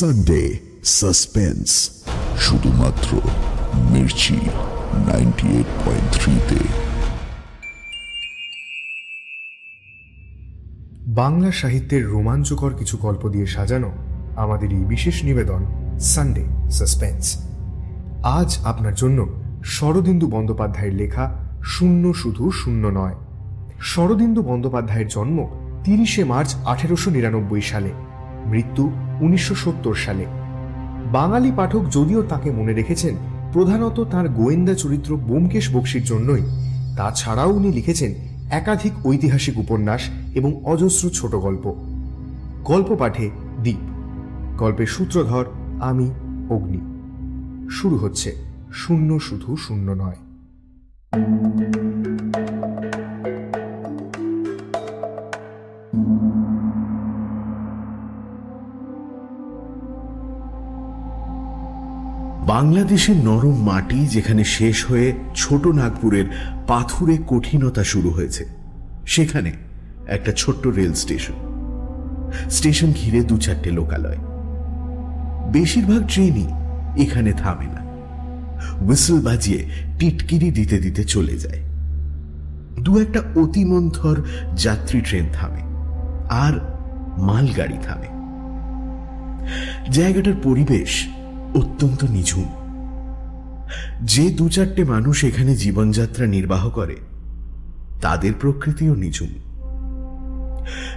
Sunday suspense শুধুমাত্র Mirchi ninety eight point থ্রিতে বাংলা সাহিত্যের রোমাঞ্চকর কিছু গল্প দিয়ে সাজানো আমাদের এই বিশেষ নিবেদন সানডে সাসপেন্স আজ আপনার জন্য শরদিন্দু বন্দ্যোপাধ্যায়ের লেখা শূন্য শুধু শূন্য নয়। শরদিন্দু বন্দ্যোপাধ্যায়ের জন্ম তিরিশে মার্চ আঠেরোশো নিরানব্বই সালে। মৃত্যু উনিশশো সত্তর সালে। বাঙালি পাঠক যদিও তাকে মনে রেখেছেন, প্রধানত তার গোয়েন্দা চরিত্র বোমকেশ বক্সির জন্যই। তাছাড়াও উনি লিখেছেন একাধিক ঐতিহাসিক উপন্যাস এবং অজস্র ছোট গল্প। গল্প পাঠে দ্বীপ গল্পের সূত্রধর আমি অগ্নি। শুরু হচ্ছে শূন্য শুধু শূন্য নয়। বাংলাদেশের নরম মাটি যেখানে শেষ হয়ে ছোট নাগপুরের পাথুরে কঠিনতা শুরু হয়েছে। সেখানে একটা ছোট্ট রেল স্টেশন। স্টেশন ঘিরে দু চারটে লোকালয়। বেশিরভাগ ট্রেনই এখানে থামে না। হুইসল বাজিয়ে টিটকিরি দিতে দিতে চলে যায়। দু একটা অতিমন্থর যাত্রী ট্রেন থামে আর মালগাড়ি থামে। জায়গাটার পরিবেশ অত্যন্ত নিঝুম। যে দু চারটে মানুষ এখানে জীবনযাত্রা নির্বাহ করে, তাদের প্রকৃতিও নিঝুম।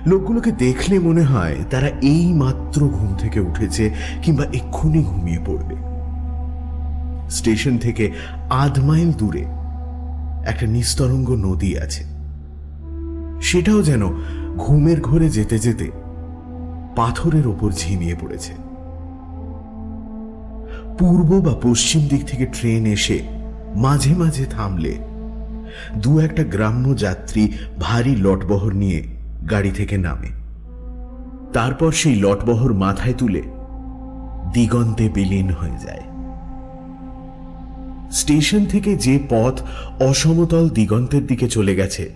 লোকগুলোকে দেখলে মনে হয় তারা এই মাত্র ঘুম থেকে উঠেছে কিংবা এক্ষুনি ঘুমিয়ে পড়বে। স্টেশন থেকে আধ মাইল দূরে একটা নিস্তরঙ্গ নদী আছে। সেটাও যেন ঘুমের ঘরে যেতে যেতে পাথরের ওপর ঝিমিয়ে পড়েছে। পূর্ব বা পশ্চিম দিক থেকে ট্রেন এসে মাঝে মাঝে থামলে দু একটা গ্রাম্য যাত্রী ভারী লটবহর নিয়ে গাড়ি থেকে নামে। তারপর সেই লটবহর মাথায় তুলে দিগন্তে বিলীন হয়ে যায়। স্টেশন থেকে যে পথ অসমতল দিগন্তের দিকে চলে গেছে,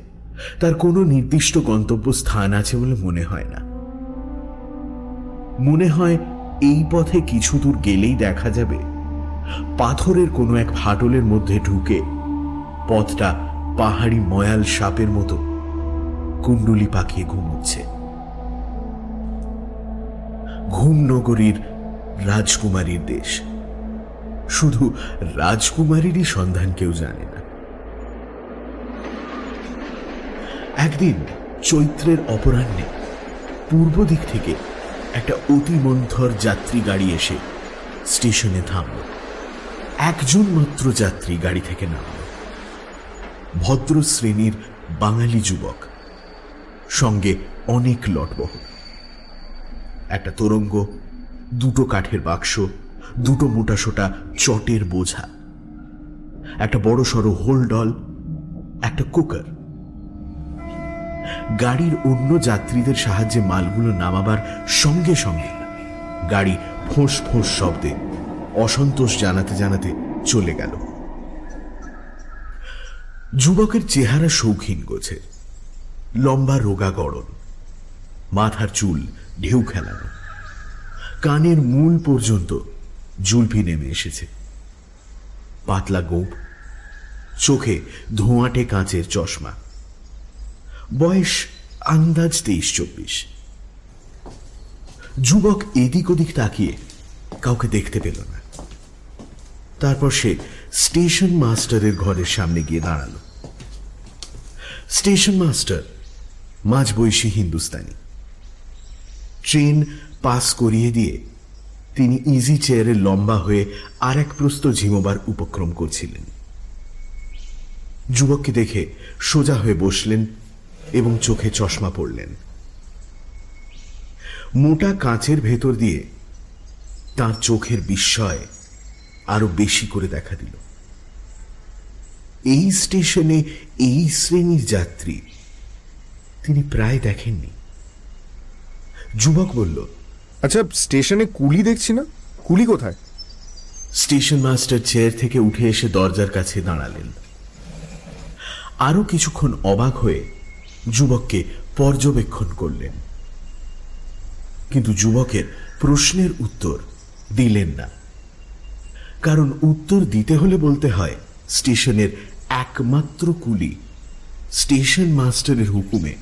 তার কোনো নির্দিষ্ট গন্তব্য স্থান আছে বলে মনে হয় না। মনে হয় এই পথে কিছু দূর গেলেই দেখা যাবে। পাথরের কোনো এক ফাটলের মধ্যে ঢুকে পথটা পাহাড়ি ময়াল সাপের মতো কুণ্ডুলি পাকিয়ে ঘুমোচ্ছে। ঘুম নগরীর রাজকুমারীর দেশ। শুধু রাজকুমারীরই সন্ধান কেউ জানে না। একদিন চৈত্রের অপরাহ্নে পূর্ব দিক থেকে একটা অতিমন্থর যাত্রী গাড়ি এসে স্টেশনে থামল। একজন মাত্র যাত্রী গাড়ি থেকে নামল। ভদ্র শ্রেণির বাঙালি যুবক, সঙ্গে অনেক লটবহ। একটা তোরঙ্গ, দুটো কাঠের বাক্স, দুটো মোটাসোটা চটের বোঝা, একটা বড় সড়ো হোলডল, একটা কুকার। গাড়ির অন্য যাত্রীদের সাহায্যে মালগুলো নামাবার সঙ্গে সঙ্গে গাড়ি ফোঁস ফোঁস শব্দে অসন্তোষ জানাতে জানাতে চলে গেল। যুবকের চেহারা শৌখিন গোছে, লম্বা রোগা গড়ন, মাথার চুল ঢেউ খেলানো, কানের মূল পর্যন্ত জুলফি নেমে এসেছে। পাতলা গোপ, চোখে ধোঁয়াটে কাঁচের চশমা বয়স আন্দাজ তেইশ চব্বিশ যুবক এদিক ওদিক তাকিয়ে কাউকে দেখতে পেল না। তারপর সে স্টেশন মাস্টারের ঘরের সামনে গিয়ে দাঁড়াল। স্টেশন মাস্টার মাঝবয়সী হিন্দুস্তানি। ট্রেন পাস করিয়ে দিয়ে তিনি ইজি চেয়ারে লম্বা হয়ে আর এক প্রস্ত ঝিমোবার উপক্রম করছিলেন। যুবককে দেখে সোজা হয়ে বসলেন এবং চোখে চশমা পড়লেন। মোটা কাঁচের ভেতর দিয়ে তার চোখের বিস্ময় আরও বেশি করে দেখা দিল। এই স্টেশনে এই শ্রেণির যাত্রী তিনি প্রায় দেখেননি। যুবক বলল আচ্ছা স্টেশনে কুলি দেখছি না? কুলি কোথায়? স্টেশন মাস্টার চেয়ার থেকে উঠে এসে দরজার কাছে দাঁড়ালেন। আরও কিছুক্ষণ অবাক হয়ে যুবককে পর্যবেক্ষণ করলেন। কিন্তু যুবকের প্রশ্নের উত্তর দিলেন না। কারণ উত্তর দিতে হলে বলতে হয় স্টেশনের একমাত্র কুলি স্টেশন মাস্টারের হুকুমে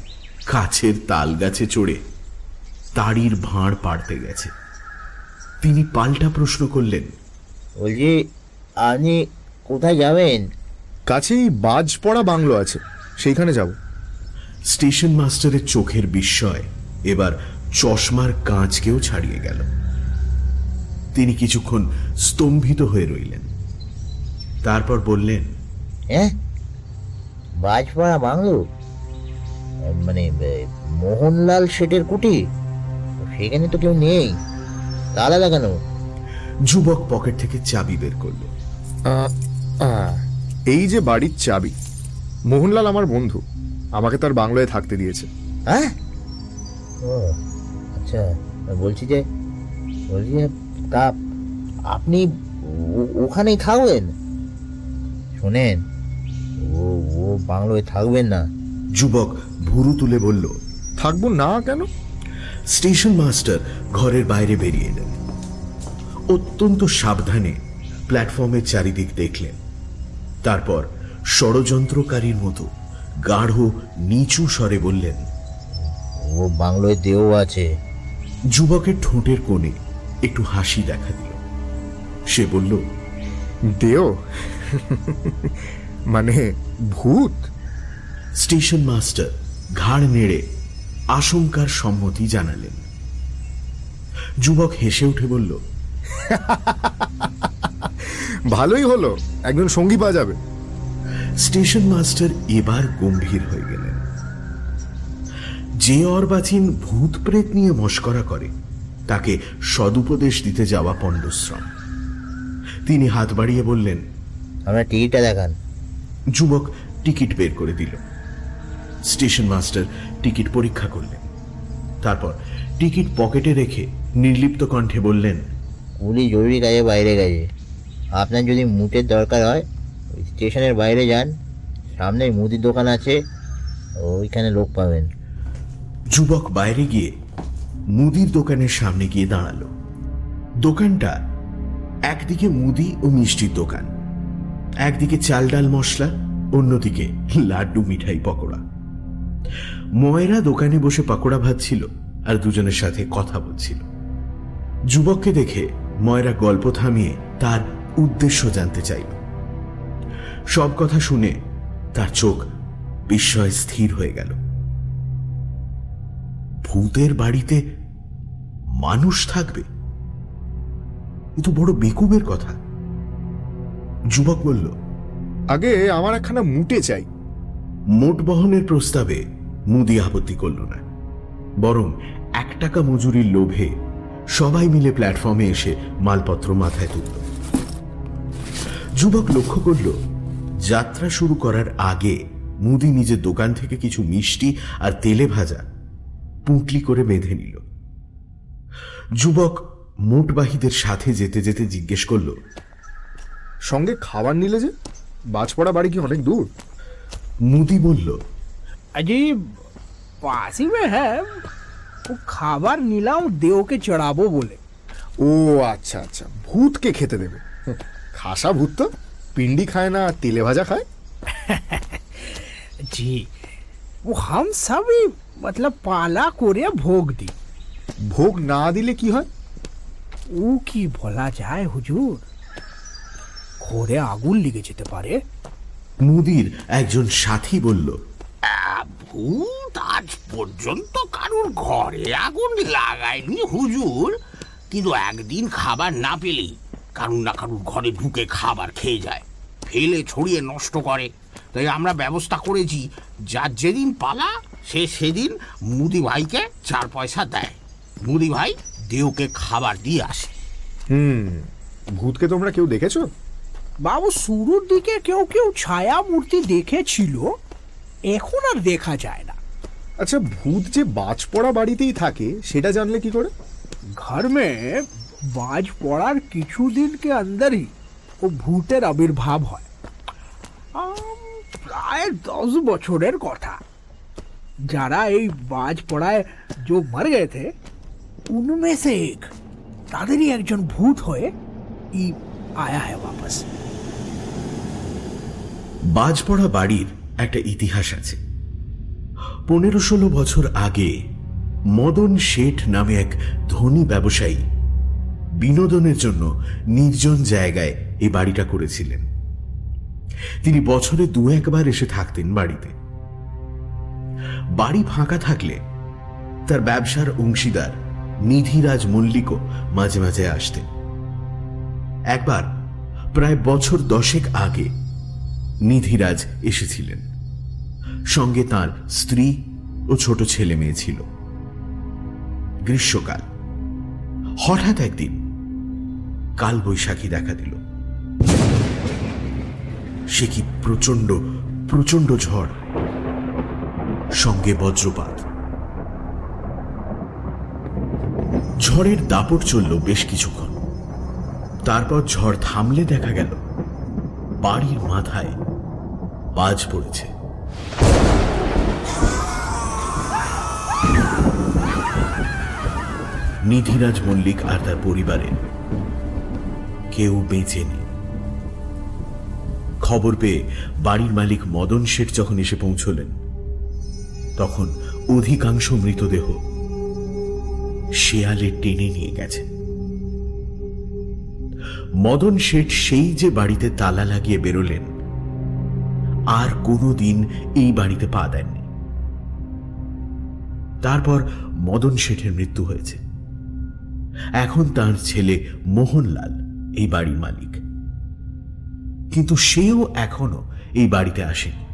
কাছের তাল গাছে চড়ে তাড়ির ভাঁড় পাড়তে গেছে। তিনি পাল্টা প্রশ্ন করলেন বলছি আপনি কোথায় যাবেন? কাছেই বাজ পড়া বাংলো আছে সেইখানে যাব। স্টেশন মাস্টারের চোখের বিস্ময়। এবার চশমার কাঁচকেও ছাড়িয়ে গেল। তিনি কিছুক্ষণ স্তম্ভিত হয়ে রইলেন। তারপর বললেন হ্যাঁ বাজপাড়া বাংলো মানে মোহনলাল শেঠের কুটি? সেখানে তো কেউ নেই। তালা লাগানো? যুবক পকেট থেকে চাবি বের করল। এই যে বাড়ির চাবি মোহনলাল আমার বন্ধু। আমাকে তার বাংলোয় থাকতে দিয়েছে। হ্যাঁ? ও আচ্ছা বলছি যে বলছি যে তা আপনি ও- ওখানেই থাকবেন? শোনেন ও ও বাংলোয় থাকবেন না। যুবক ভুরু তুলে বলল থাকব না কেন? স্টেশন মাস্টার ঘরের বাইরে বেরিয়ে এলেন। অত্যন্ত সাবধানে প্ল্যাটফর্মের চারিদিক দেখলেন। তারপর ষড়যন্ত্রকারীর মতো গাঢ় নিচু স্বরে বললেন ও বাংলোয় দেও আছে। যুবকের ঠোঁটের কোণে একটু হাসি দেখা দিল। সে বলল দেও মানে ভূত? স্টেশন মাস্টার ঘাড় নেড়ে আশঙ্কার সম্মতি জানালেন। যুবক হেসে উঠে বলল ভালোই হলো একজন সঙ্গী পাওয়া যাবে। স্টেশন মাস্টার এবার গম্ভীর হয়ে গেলেন। যে অর্বাচীন ভূত প্রেত নিয়ে মস্করা করে তাকে সদুপদেশ দিতে যাওয়া পণ্ডশ্রম। তিনি হাত বাড়িয়ে বললেন আপনার টিকিটটা দেখান। যুবক টিকিট বের করে দিল। স্টেশন মাস্টার টিকিট পরীক্ষা করলেন। তারপর টিকিট পকেটে রেখে নির্লিপ্ত কণ্ঠে বললেন কুলি জরুরি কাজে বাইরে গেছে। আপনার যদি মুটের দরকার হয় স্টেশনের বাইরে যান। সামনে মুদির দোকান আছে। ওইখানে লোক পাবেন। যুবক বাইরে গিয়ে মুদির দোকানের সামনে গিয়ে দাঁড়াল। দোকানটা একদিকে মুদি ও মিষ্টির দোকান, একদিকে চাল ডাল মশলা, অন্যদিকে লাড্ডু, মিঠাই, পকোড়া। ময়রা দোকানে বসে পকোড়া ভাজছিল আর দুজনের সাথে কথা বলছিল। যুবককে দেখে ময়রা গল্প থামিয়ে তার উদ্দেশ্য জানতে চাইল। সব কথা শুনে তার চোখ বিস্ময় স্থির হয়ে গেল। ভূতের বাড়িতে মানুষ থাকবে? এ তো বড় বেকুবের কথা। যুবক বলল আগে আমার একখানা মুটে চাই। মোট বহনের প্রস্তাবে মুদি আপত্তি করল না। বরং এক টাকা মজুরির লোভে সবাই মিলে প্ল্যাটফর্মে এসে মালপত্র মাথায় তুলল। যুবক লক্ষ্য করল যাত্রা শুরু করার আগে মুদি নিজের দোকান থেকে কিছু মিষ্টি আর তেলে ভাজা পুঁটলি করে বেঁধে নিল যুবক মোটবাহীদের সাথে যেতে যেতে জিজ্ঞেস করল সঙ্গে খাবার নিলে যে বাজপড়া বাড়ি কি অনেক দূর মুদি বলল अजी पास ही में है वो খাবার নিলাম দেওকে চড়াবো বলে ও আচ্ছা আচ্ছা ভূতকে খেতে দেবে হুঁ, খাসা ভূত তো পিন্ডি খায় না তেলে ভাজা খায় जी वो हम सभी मतलब পালা করে ভোগ দিই ভোগ না দিলে কি হয় ও কি বলা যায় হুজুর ঘরে আগুন লেগে যেতে পারে মুদির একজন সাথী বলল ভূত আজ পর্যন্ত কারোর ঘরে আগুন লাগায়নি হুজুর কিন্তু একদিন খাবার না পেলেই কারুর না কারুর ঘরে ঢুকে খাবার খেয়ে যায়। ফেলে ছড়িয়ে নষ্ট করে। তাই আমরা ব্যবস্থা করেছি যার যেদিন পালা সে সেদিন মুদি ভাইকে চার পয়সা দেয়। মুদি ভাই দেওকে খাবার দিয়ে আসে। হুম ভূতকে তোমরা কেউ দেখেছ? বাবু শুরুর দিকে কেউ কেউ ছায়া মূর্তি দেখেছিল এখন আর দেখা যায় না। আচ্ছা ভূত যে বাজ পড়া বাড়িতেই থাকে সেটা জানলে কি করে? ঘর মে बाज পড়ার কিছুদিন के अंदर ही ও ভূতের আবির্ভাব হয় আম, প্রায় দশ বছরের কথা যারা এই बाज पड़ाए जो मर गए थे उनमें से एक তাদেরই একজন ভূত হয়ে ই আয়া হ্যাঁ বাপাস বাজপড়া বাড়ির একটা ইতিহাস আছে পনেরো ষোলো বছর আগে মদন শেঠ নামে এক ধনী ব্যবসায়ী বিনোদনের জন্য নির্জন জায়গায় এই বাড়িটা করেছিলেন। তিনি বছরে দু একবার এসে থাকতেন বাড়িতে। বাড়ি ফাঁকা থাকলে তার ব্যবসার অংশীদার নিধিরাজ মল্লিকও মাঝে মাঝে আসতেন। একবার প্রায় বছর দশেক আগে নিধিরাজ এসেছিলেন। সঙ্গে তার স্ত্রী ও ছোট ছেলে মেয়ে ছিল। গ্রীষ্মকাল। হঠাৎ একদিন কাল বৈশাখী দেখা দিল। সে কি প্রচণ্ড প্রচণ্ড ঝড়? সঙ্গে বজ্রপাত। ঝড়ের দাপট চলল বেশ কিছুক্ষণ। তারপর ঝড় থামলে দেখা গেল, বাড়ির মাথায় বাজ পড়েছে। নিধিরাজ মল্লিক আর তার পরিবারের কেউ বেঁচে নেই খবর পেয়ে বাড়ির মালিক মদন শেঠ যখন এসে পৌঁছলেন, তখন অধিকাংশ মৃতদেহ শেয়ালে টেনে নিয়ে গেছে। মদন শেঠ সেই যে বাড়িতে তালা লাগিয়ে বেরোলেন, আর কোনোদিন এই বাড়িতে পা দেননি। তারপর মদন শেঠের মৃত্যু হয়েছে। এখন তার ছেলে মোহনলাল এই বাড়ির মালিক। কিন্তু সেও এখনও এই বাড়িতে আসেনি।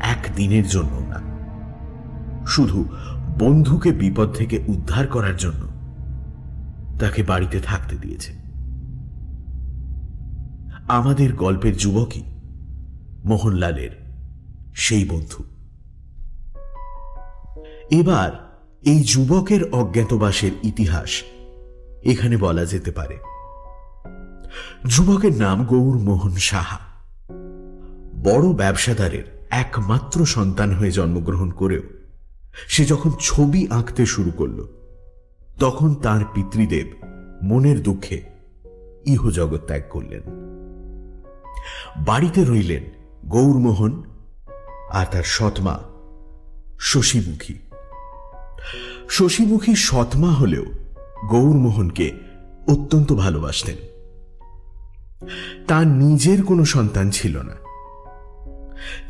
একদিনের জন্য না। শুধু বন্ধুকে বিপদ থেকে উদ্ধার করার জন্য তাকে বাড়িতে থাকতে দিয়েছে। আমাদের গল্পের যুবকই মোহনলালের সেই বন্ধু। এবার এই যুবকের অজ্ঞাতবাসের ইতিহাস এখানে বলা যেতে পারে। যুবকের নাম গৌরমোহন সাহা। বড় ব্যবসাদারের একমাত্র সন্তান হয়ে জন্মগ্রহণ করেও সে যখন ছবি আঁকতে শুরু করল, তখন তার পিতৃদেব মনের দুঃখে ইহজগৎ ত্যাগ করলেন। বাড়িতে রইলেন গৌরমোহন আর তার সৎমা শশীমুখী। শশীমুখী সৎমা হলেও গৌরমোহনকে অত্যন্ত ভালোবাসতেন। তার নিজের কোনো সন্তান ছিল না।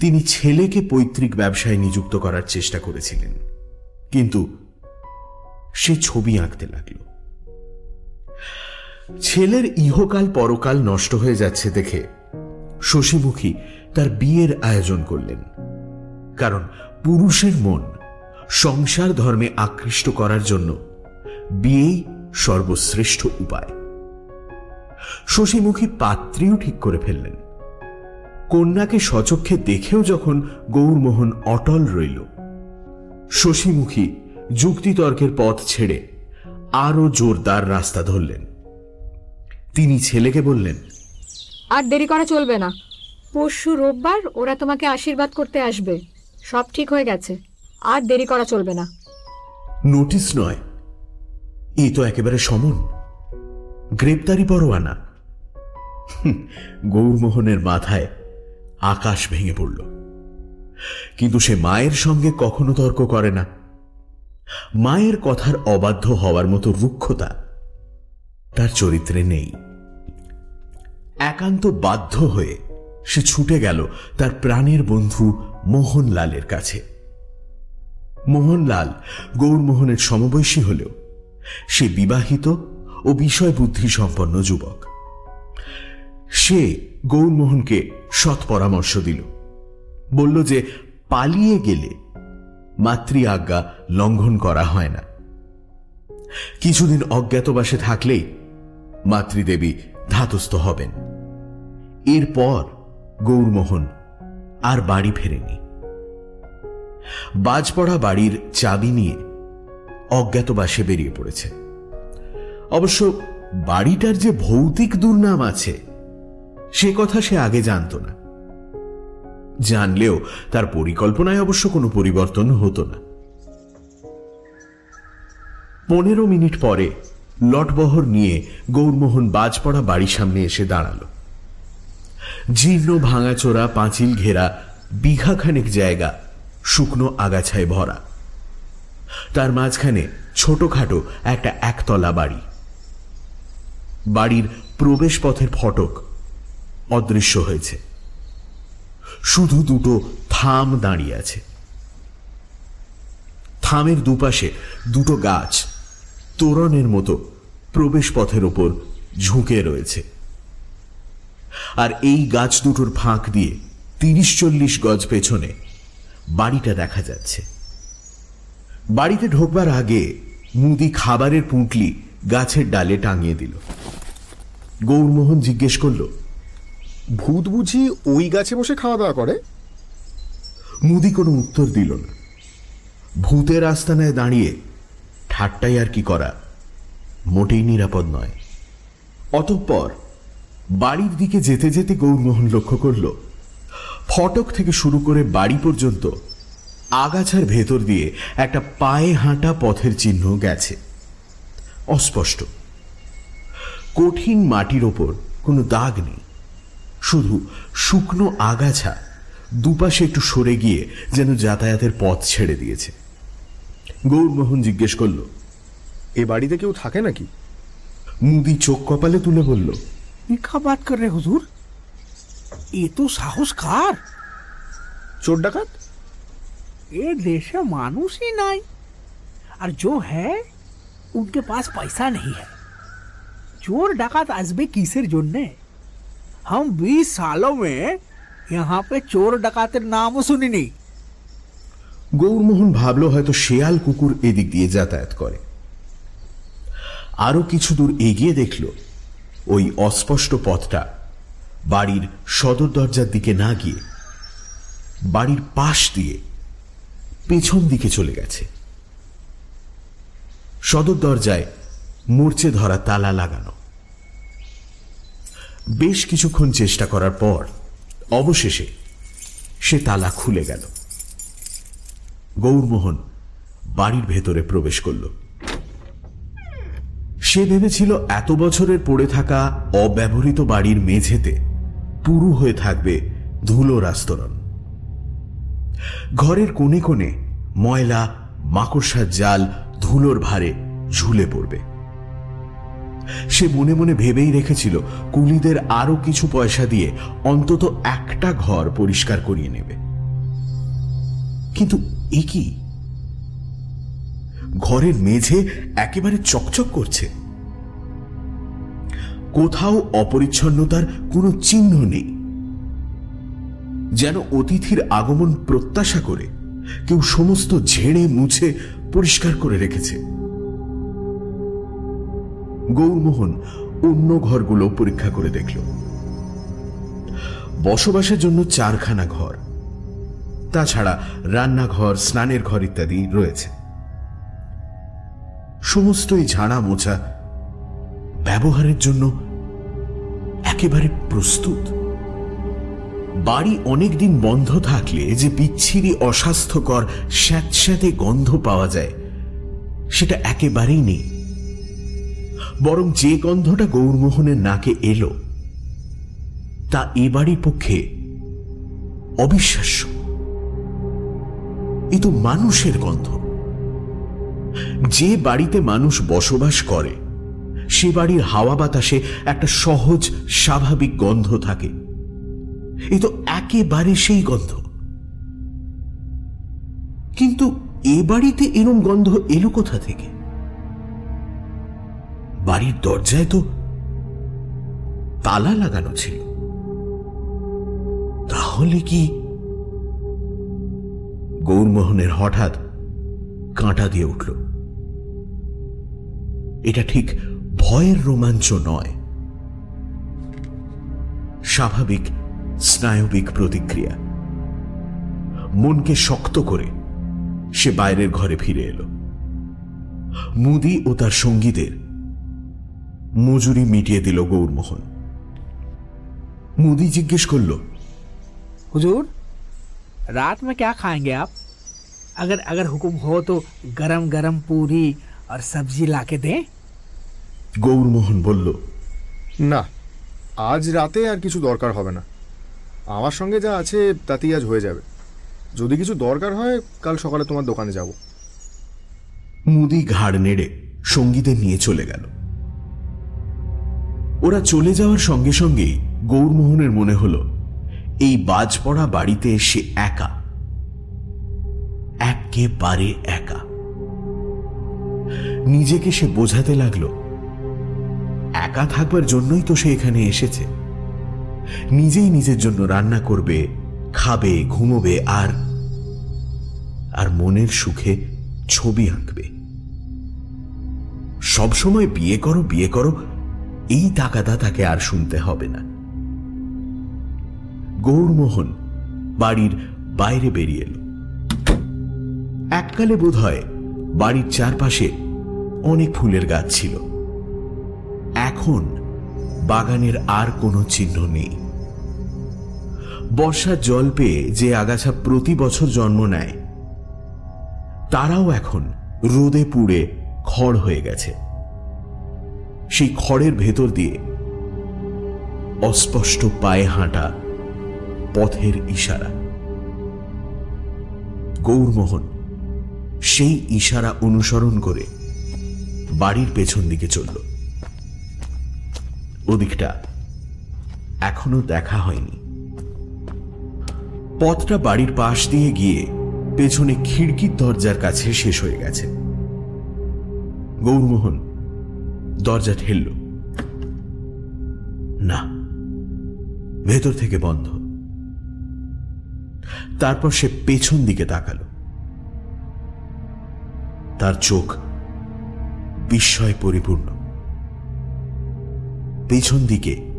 তিনি ছেলেকে পৈতৃক ব্যবসায় নিযুক্ত করার চেষ্টা করেছিলেন। কিন্তু সে ছবি আঁকতে লাগল। ছেলের ইহকাল পরকাল নষ্ট হয়ে যাচ্ছে দেখে শশীমুখী তার বিয়ের আয়োজন করলেন। কারণ পুরুষের মন সংসার ধর্মে আকৃষ্ট করার জন্য বিয়েই সর্বশ্রেষ্ঠ উপায়। শশীমুখী পাত্রীও ঠিক করে ফেললেন। কন্যাকে সচক্ষে দেখেও যখন গৌরমোহন অটল রইল শশীমুখী যুক্তিতর্কের পথ ছেড়ে আরও জোরদার রাস্তা ধরলেন। তিনি ছেলেকে বললেন আর দেরি করা চলবে না। পরশু রোববার ওরা তোমাকে আশীর্বাদ করতে আসবে। সব ঠিক হয়ে গেছে। আর দেরি করা চলবে না। নোটিস নয় এ তো একেবারে সমন। গ্রেপ্তারি পরোয়ানা। গৌরমোহনের মাথায় আকাশ ভেঙে পড়ল। কিন্তু সে মায়ের সঙ্গে কখনো তর্ক করে না। মায়ের কথার অবাধ্য হওয়ার মতো রুক্ষতা তার চরিত্রে নেই। একান্ত বাধ্য হয়ে সে ছুটে গেল তার প্রাণের বন্ধু মোহনলালের কাছে। মোহনলাল গৌরমোহনের সমবয়সী হলেও সে বিবাহিত ও বিষয় বুদ্ধি সম্পন্ন যুবক। সে গৌরমোহনকে সৎ পরামর্শ দিল। বলল যে, পালিয়ে গেলে মাতৃ আজ্ঞা লঙ্ঘন করা হয় না। কিছুদিন অজ্ঞাতবাসে থাকলেই মাতৃদেবী ধাতস্থ হবেন। এরপর গৌরমোহন আর বাড়ি ফেরেনি। বাজপড়া বাড়ির চাবি নিয়ে অজ্ঞাতবাসে বেরিয়ে পড়েছে। অবশ্য বাড়িটার যে ভৌতিক দুর্নাম আছে, সে কথা সে আগে জানত না। জানলেও তার পরিকল্পনায় অবশ্য কোনো পরিবর্তন হতো না। পনেরো মিনিট পরে লটবহর নিয়ে গৌরমোহন বাজপড়া বাড়ির সামনে এসে দাঁড়াল। জীর্ণ ভাঙাচোরা, পাঁচিল ঘেরা, বিঘাখানেক জায়গা, শুকনো আগাছায় ভরা। তার মাঝখানে ছোটখাটো একটা একতলা বাড়ি। বাড়ির প্রবেশ পথের ফটক অদৃশ্য হয়েছে। শুধু দুটো থাম দাঁড়িয়ে আছে। থামের দুপাশে দুটো গাছ তোরণের মতো প্রবেশ পথের ওপর ঝুঁকে রয়েছে। আর এই গাছ দুটোর ফাঁক দিয়ে তিরিশ চল্লিশ গজ পেছনে বাড়িটা দেখা যাচ্ছে। বাড়িতে ঢোকবার আগে মুদি খাবারের পুঁটলি গাছের ডালে টাঙিয়ে দিল। গৌরমোহন জিজ্ঞেস করল, ভূত বুঝি ওই গাছে বসে খাওয়া দাওয়া করে? মুদি কোনো উত্তর দিল না। ভূতের আস্তানায় দাঁড়িয়ে, ঠাট্টাই আর কি করা? মোটেই নিরাপদ নয়। অতঃপর বাড়ির দিকে যেতে যেতে গৌরমোহন লক্ষ্য করল, ফটক থেকে শুরু করে বাড়ি পর্যন্ত আগাছার ভেতর দিয়ে একটা পায়ে হাঁটা পথের চিহ্ন গেছে। অস্পষ্ট। কঠিন মাটির ওপর কোনো দাগ নেই। শুধু শুকনো আগাছা দুপাশে একটু সরে গিয়ে যেন যাতায়াতের পথ ছেড়ে দিয়েছে। গৌরমোহন জিজ্ঞেস করল এ বাড়িতে কেউ থাকে নাকি? মুদি চোখ কপালে তুলে বলল করে হুজুর। এ তো সাহস কার? চোর ডাকাত? ए देश में मानुष ही नहीं और जो है उनके पास पैसा नहीं है चोर डाकात आजबे किसेर जोड़ने চোর ডাকাতের নামও শুনিনি। গৌরমোহন ভাবল হয়তো শেয়াল কুকুর এদিক দিয়ে যাতায়াত করে। আরও কিছু দূর এগিয়ে দেখল, ওই অস্পষ্ট পথটা বাড়ির সদর দরজার দিকে না গিয়ে বাড়ির পাশ দিয়ে পেছন দিকে চলে গেছে। সদর দরজায় মূর্চে ধরা তালা লাগানো। বেশ কিছুক্ষণ চেষ্টা করার পর অবশেষে সে তালা খুলে গেল। গৌরমোহন বাড়ির ভেতরে প্রবেশ করল। সে ভেবেছিল এত বছরের পড়ে থাকা অব্যবহৃত বাড়ির মেঝেতে পুরু হয়ে থাকবে ধুলোর আস্তরণ ঘরের কোণে কোণে ময়লা, মাকড়সার জাল, ধুলোর ভারে ঝুলে পড়বে। সে মনে মনে ভেবেই রেখেছিল, কুলিদের আরও কিছু পয়সা দিয়ে অন্তত একটা ঘর পরিষ্কার করিয়ে নেবে। কিন্তু এ কি? ঘরের মেঝে একেবারে চকচক করছে। কোথাও অপরিচ্ছন্নতার কোনো চিহ্ন নেই। যেন অতিথির আগমন প্রত্যাশা করে। কেউ সমস্ত ঝেড়ে মুছে পরিষ্কার করে রেখেছে। গৌরমোহন অন্য ঘরগুলো পরীক্ষা করে দেখল। বসবাসের জন্য চারখানা ঘর। তাছাড়া রান্নাঘর, স্নানের ঘর ইত্যাদি রয়েছে। সমস্তই ঝাড়া মোছা ব্যবহারের জন্য একেবারে প্রস্তুত। বাড়ি অনেকদিন বন্ধ থাকলে যে বিচ্ছিরি অস্বাস্থ্যকর স্যাঁতস্যাঁতে গন্ধ পাওয়া যায়, সেটা একেবারেই নেই। বরং যে গন্ধটা গৌরমোহনের নাকে এলো, তা এ বাড়ির পক্ষে অবিশ্বাস্য। এ তো মানুষের গন্ধ। যে বাড়িতে মানুষ বসবাস করে, সে বাড়ির হাওয়া বাতাসে একটা সহজ, স্বাভাবিক গন্ধ থাকে। এ তো একেবারে সেই গন্ধ। কিন্তু এ বাড়িতে এরম গন্ধ এলো কোথা থেকে? বাড়ির দরজায় তো তালা লাগানো ছিল। তাহলে কি গৌরমোহনের হঠাৎ কাঁটা দিয়ে উঠল? এটা ঠিক ভয়ের রোমাঞ্চ নয়। স্বাভাবিক স্নায়বিক প্রতিক্রিয়া মনকে শক্ত করে সে বাইরের ঘরে ফিরে এলো মুদি ও তার সঙ্গীদের মজুরি মিটিয়ে দিল গৌরমোহন মুদি জিজ্ঞেস করল हुजूर रात में क्या खाएंगे आप अगर अगर हुक्म हो तो गरम गरम पूरी और सब्जी लाके दें গৌরমোহন বলল না আজ রাতে আর কিছু দরকার হবে না আমার সঙ্গে যা আছে তাতেই আজ হয়ে যাবে। যদি কিছু দরকার হয়, কাল সকালে তোমার দোকানে যাব। মুদি ঘাড় নেড়ে সঙ্গীদের নিয়ে চলে গেল। ওরা চলে যাওয়ার সঙ্গে সঙ্গেই গৌরমোহনের মনে হল, এই বাজ পড়া বাড়িতে সে একা। একেবারে একা। নিজেকে সে বোঝাতে লাগল, একা থাকবার জন্যই তো সে এখানে এসেছে। নিজেই নিজের জন্য রান্না করবে, খাবে, ঘুমোবে আর আর মনের সুখে ছবি আঁকবে। সবসময় বিয়ে করো বিয়ে করো, এই তাকাদা তাকে আর শুনতে হবে না। গৌরমোহন বাড়ির বাইরে বেরিয়ে এলো। এককালে বোধ হয় বাড়ির চারপাশে অনেক ফুলের গাছ ছিল। এখন বাগানের আর কোনো চিহ্ন নেই। বর্ষার জল পেয়ে যে আগাছা প্রতি বছর জন্ম নেয়, তারাও এখন রোদে পুড়ে খড় হয়ে গেছে। সেই খড়ের ভেতর দিয়ে অস্পষ্ট পায়ে হাঁটা পথের ইশারা। গৌরমোহন সেই ইশারা অনুসরণ করে বাড়ির পেছন দিকে চলল। ওদিকটা এখনও দেখা হয়নি। পথটা বাড়ির পাশ দিয়ে গিয়ে পেছনে খিড়কির দরজার কাছে শেষ হয়ে গেছে। গৌরমোহন দরজা ঠেলল। না, ভেতর থেকে বন্ধ। তারপর সে পেছন দিকে তাকালো। তার চোখ বিস্ময় পরিপূর্ণ। পেছন দিকে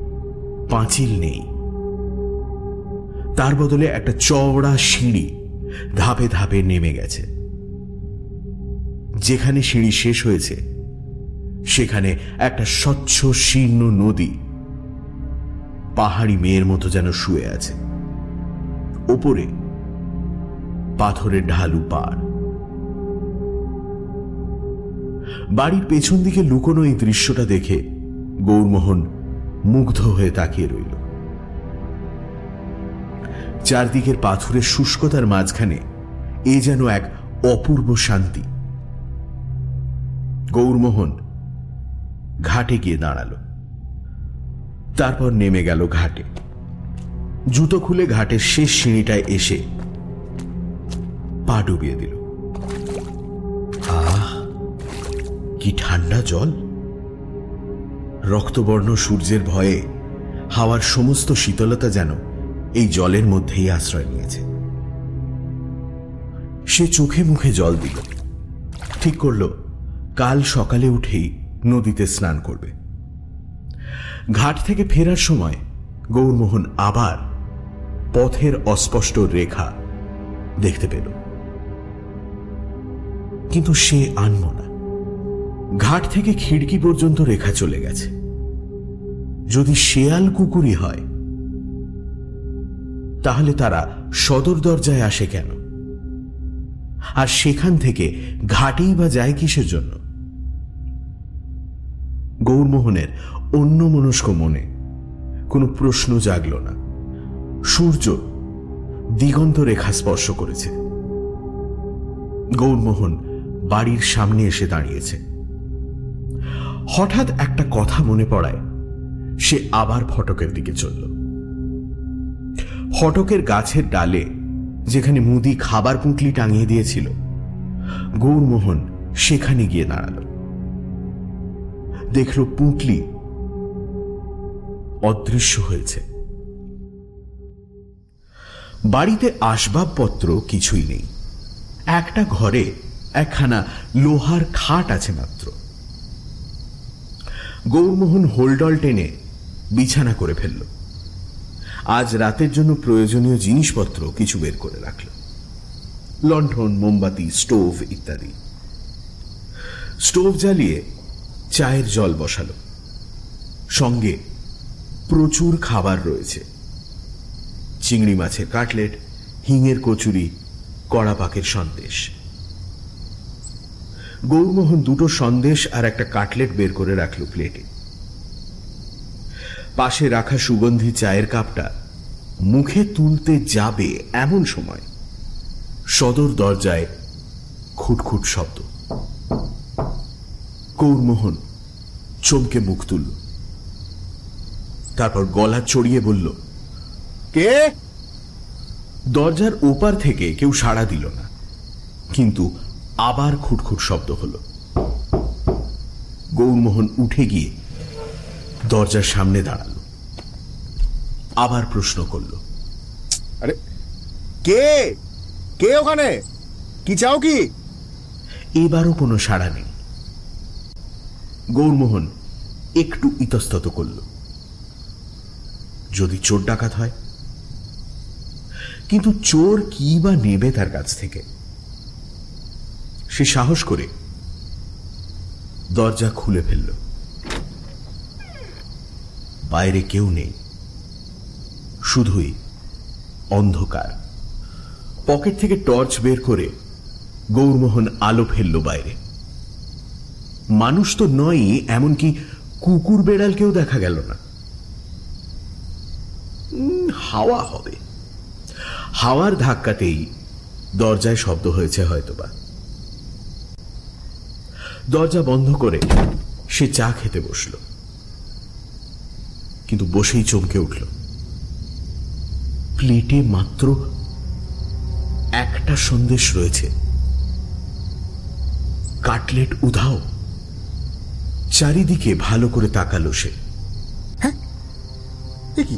পাঁচিল নেই। তার বদলে একটা চওড়া সিঁড়ি ধাপে ধাপে নেমে গেছে। যেখানে সিঁড়ি শেষ হয়েছে, সেখানে একটা স্বচ্ছ শীর্ণ নদী পাহাড়ি মেয়ের মতো যেন শুয়ে আছে। ওপরে পাথরের ঢালু পাড় বাড়ির পেছন দিকে লুকোনো এই দৃশ্যটা দেখে গৌরমোহন মুগ্ধ হয়ে তাকিয়ে রইল। চারদিকের পাথরের শুষ্কতার মাঝখানে এ যেন এক অপূর্ব শান্তি। গৌরমোহন ঘাটে গিয়ে দাঁড়াল। তারপর নেমে গেল ঘাটে। জুতো খুলে ঘাটের শেষ সিঁড়িটায় এসে পা ডুবিয়ে দিল। আহ, কি ঠান্ডা জল। রক্তবর্ণ সূর্যের ভয়ে হাওয়ার সমস্ত শীতলতা যেন এই জলের মধ্যেই আশ্রয় নিয়েছে। সে চোখে মুখে জল দিল। ঠিক করল, কাল সকালে উঠেই নদীতে স্নান করবে। ঘাট থেকে ফেরার সময় গৌরমোহন আবার পথের অস্পষ্ট রেখা দেখতে পেল। কিন্তু সে আনব না। ঘাট থেকে খিড়কি পর্যন্ত রেখা চলে গেছে। যদি শেয়াল কুকুরি হয় তাহলে তারা সদর দরজায় আসে কেন? আর সেখান থেকে ঘাটেই বা যায় কিসের জন্য? গৌরমোহনের অন্য মনস্ক মনে কোনো প্রশ্ন জাগল না। সূর্য দিগন্ত রেখা স্পর্শ করেছে। গৌরমোহন বাড়ির সামনে এসে দাঁড়িয়েছে। হঠাৎ একটা কথা মনে পড়ায়, সে আবার ফটকের দিকে চলল। ফটকের গাছের ডালে, যেখানে মুদি খাবার পুঁটলি টাঙিয়ে দিয়েছিল, গৌরমোহন সেখানে গিয়ে দাঁড়াল। দেখল পুঁটলি অদৃশ্য হয়েছে। বাড়িতে আসবাবপত্র কিছুই নেই। একটা ঘরে একখানা লোহার খাট আছে মাত্র। গৌরমোহন হোলডল টেনে বিছানা করে ফেলল। আজ রাতের জন্য প্রয়োজনীয় জিনিসপত্র কিছু বের করে রাখল। লণ্ঠন, মোমবাতি, স্টোভ ইত্যাদি। স্টোভ জ্বালিয়ে চায়ের জল বসালো। সঙ্গে প্রচুর খাবার রয়েছে। চিংড়ি মাছের কাটলেট, হিঙের কচুরি, কড়া পাকের সন্দেশ। গৌরমোহন দুটো সন্দেশ আর একটা কাটলেট বের করে রাখল প্লেটে। পাশে রাখা সুগন্ধি চায়ের কাপটা মুখে তুলতে যাবে এমন সময় সদর দরজায় খুটখুট শব্দ। গৌরমোহন চমকে মুখ তুলল। তারপর গলা চড়িয়ে বলল, কে? দরজার ওপার থেকে কেউ সাড়া দিল না, কিন্তু আবার খুটখুট শব্দ হলো। গৌরমোহন উঠে গিয়ে দরজার সামনে দাঁড়াল। আবার প্রশ্ন করল আরে কে? কে ওখানে? কি চাও কি? এবারও কোনো সাড়া নেই। গৌরমোহন একটু ইতস্তত করল। যদি চোর ডাকাত হয়? কিন্তু চোর কি বা নেবে তার কাছ থেকে? সে সাহস করে দরজা খুলে ফেলল। বাইরে কেউ নেই। শুধুই অন্ধকার। পকেট থেকে টর্চ বের করে গৌরমোহন আলো ফেলল বাইরে। মানুষ তো নয় এমনকি কুকুর বেড়ালকেও দেখা গেল না। হাওয়া হবে। হাওয়ার ধাক্কাতেই দরজায় শব্দ হয়েছে হয়তোবা। দরজা বন্ধ করে সে চা খেতে বসল। কিন্তু বসেই চমকে উঠল। প্লেটে মাত্র একটা সন্দেশ রয়েছে। কাটলেট উধাও। চারিদিকে ভালো করে তাকালো সে। কি?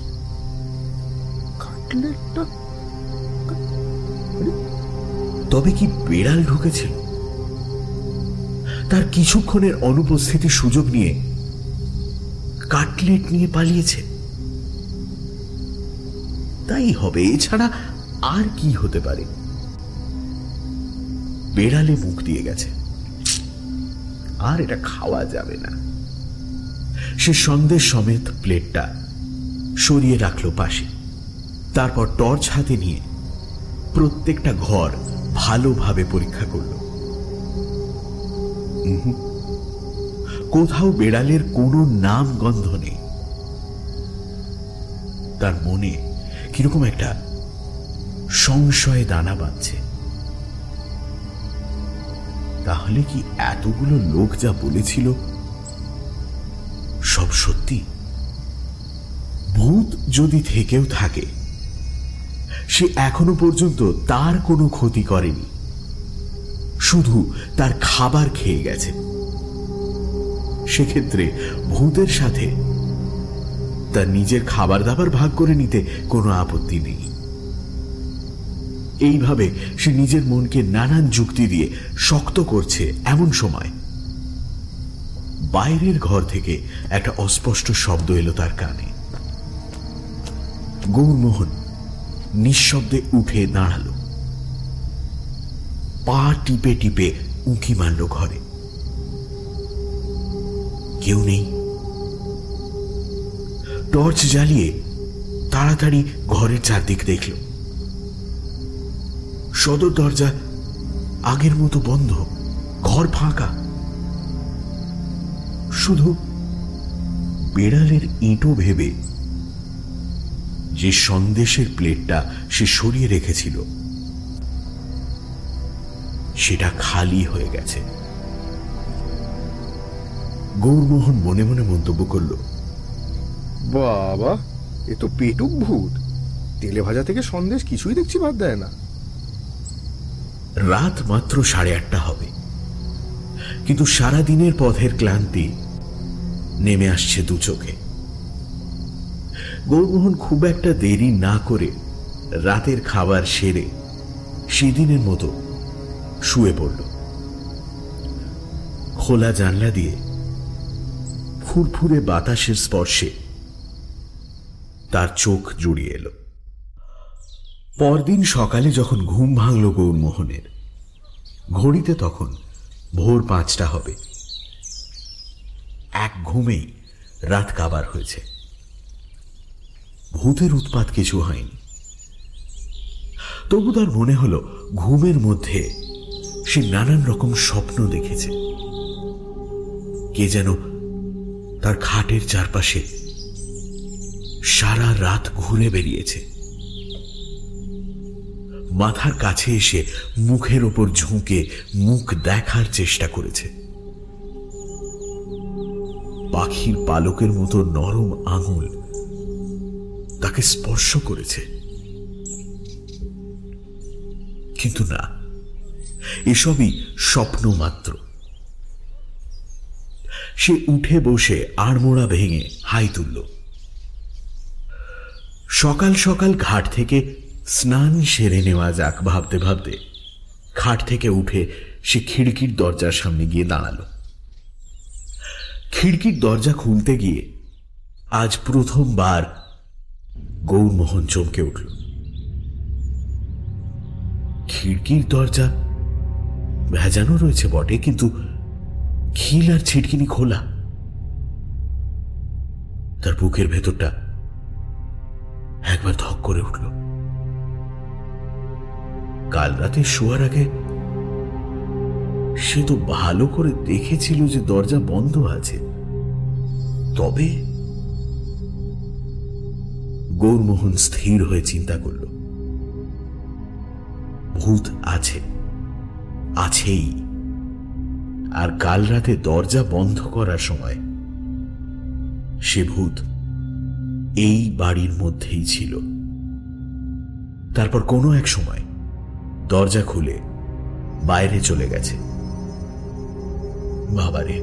কাটলেটটা তবে কি বেড়াল ঢুকেছিল? তার কিছুক্ষণের অনুপস্থিতি সুযোগ নিয়ে কাটলেট নিয়ে পালিয়েছে। তাই হবে, এছাড়া আর কি হতে পারে? বেড়ালে মুখ দিয়ে গেছে। আর এটা খাওয়া যাবে না। সে সন্দেশ সমেত প্লেটটা সরিয়ে রাখল পাশে। তারপর টর্চ হাতে নিয়ে প্রত্যেকটা ঘর ভালোভাবে পরীক্ষা করল। উহুম। কোথাও বেড়ালের কোনো নাম গন্ধ নেই। তার মনে কীরকম একটা সংশয়ে দানা বাঁধছে। তাহলে কি এতগুলো লোক যা বলেছিল, সব সত্যি? ভূত যদি থেকেও থাকে, সে এখনও পর্যন্ত তার কোনো ক্ষতি করেনি। শুধু তার খাবার খেয়ে গেছে। সেক্ষেত্রে ভূতের সাথে তার নিজের খাবার দাবার ভাগ করে নিতে কোনো আপত্তি নেই। এইভাবে সে নিজের মনকে নানান যুক্তি দিয়ে শক্ত করছে এমন সময়। বাইরের ঘর থেকে একটা অস্পষ্ট শব্দ এলো তার কানে। গৌরমোহন নিঃশব্দে উঠে দাঁড়াল। পা টিপে টিপে উঁকি মারল ঘরে। কেউ নেই। টর্চ জ্বালিয়ে তাড়াতাড়ি ঘরের চারদিক দেখল। সদর দরজা আগের মতো বন্ধ, ঘর ফাঁকা। শুধু বেড়ালের ইঁটো ভেবে যে সন্দেশের প্লেটটা সে সরিয়ে রেখেছিল, সেটা খালি হয়ে গেছে। গৌরমোহন মনে মনে মন্তব্য করল বাবা এ তো পেটুক ভূত। তেলে ভাজা থেকে সন্দেশ কিছুই দেখছি বাদ দেয় না। রাত মাত্র সাড়ে আটটা হবে। কিন্তু সারা দিনের পথের ক্লান্তি নেমে আসছে দু চোখে। গৌরমোহন খুব একটা দেরি না করে রাতের খাবার সেরে সেদিনের মতো শুয়ে পড়ল। খোলা জানলা দিয়ে ফুরফুরে বাতাসের স্পর্শে তার চোখ জুড়িয়ে এলো। পরদিন সকালে যখন ঘুম ভাঙল গৌরমোহনের, ঘড়িতে তখন ভোর পাঁচটা হবে। এক ঘুমেই রাত কাবার হয়েছে। ভূতের উৎপাত কিছু হয়নি। তবু তার মনে হলো ঘুমের মধ্যে সে নানান রকম স্বপ্ন দেখেছে। কে যেন তার খাটের চারপাশে সারা রাত ঘুরে বেরিয়েছে। মাথার কাছে এসে মুখের ওপর ঝুঁকে মুখ দেখার চেষ্টা করেছে। পাখির পালকের মতো নরম আঙুল তাকে স্পর্শ করেছে। কিন্তু না, এসবই স্বপ্ন মাত্র সে উঠে বসে আড়মোড়া ভেঙে হাই তুলল। সকাল সকাল ঘাট থেকে স্নান সেরে নেওয়া যাক ভাবতে ভাবতে। খাট থেকে উঠে সে খিড়কির দরজার সামনে গিয়ে দাঁড়াল। খিড়কির দরজা খুলতে গিয়ে আজ প্রথমবার গৌরমোহন চমকে উঠল। খিড়কির দরজা ভেজানো রয়েছে বটে, কিন্তু খিল আর ছিটকিনি খোলা। তার বুকের ভেতরটা একবার ধক করে উঠল। কাল রাতে শোয়ার আগে সে তো ভালো করে দেখেছিল যে দরজা বন্ধ আছে। তবে গৌরমোহন স্থির হয়ে চিন্তা করল। ভূত আছে, আছেই। আর কাল রাতে দরজা বন্ধ করার সময় সে ভূত এই বাড়ির মধ্যেই ছিল। তারপর কোনো এক সময় দরজা খুলে বাইরে চলে গেছে। বাবারে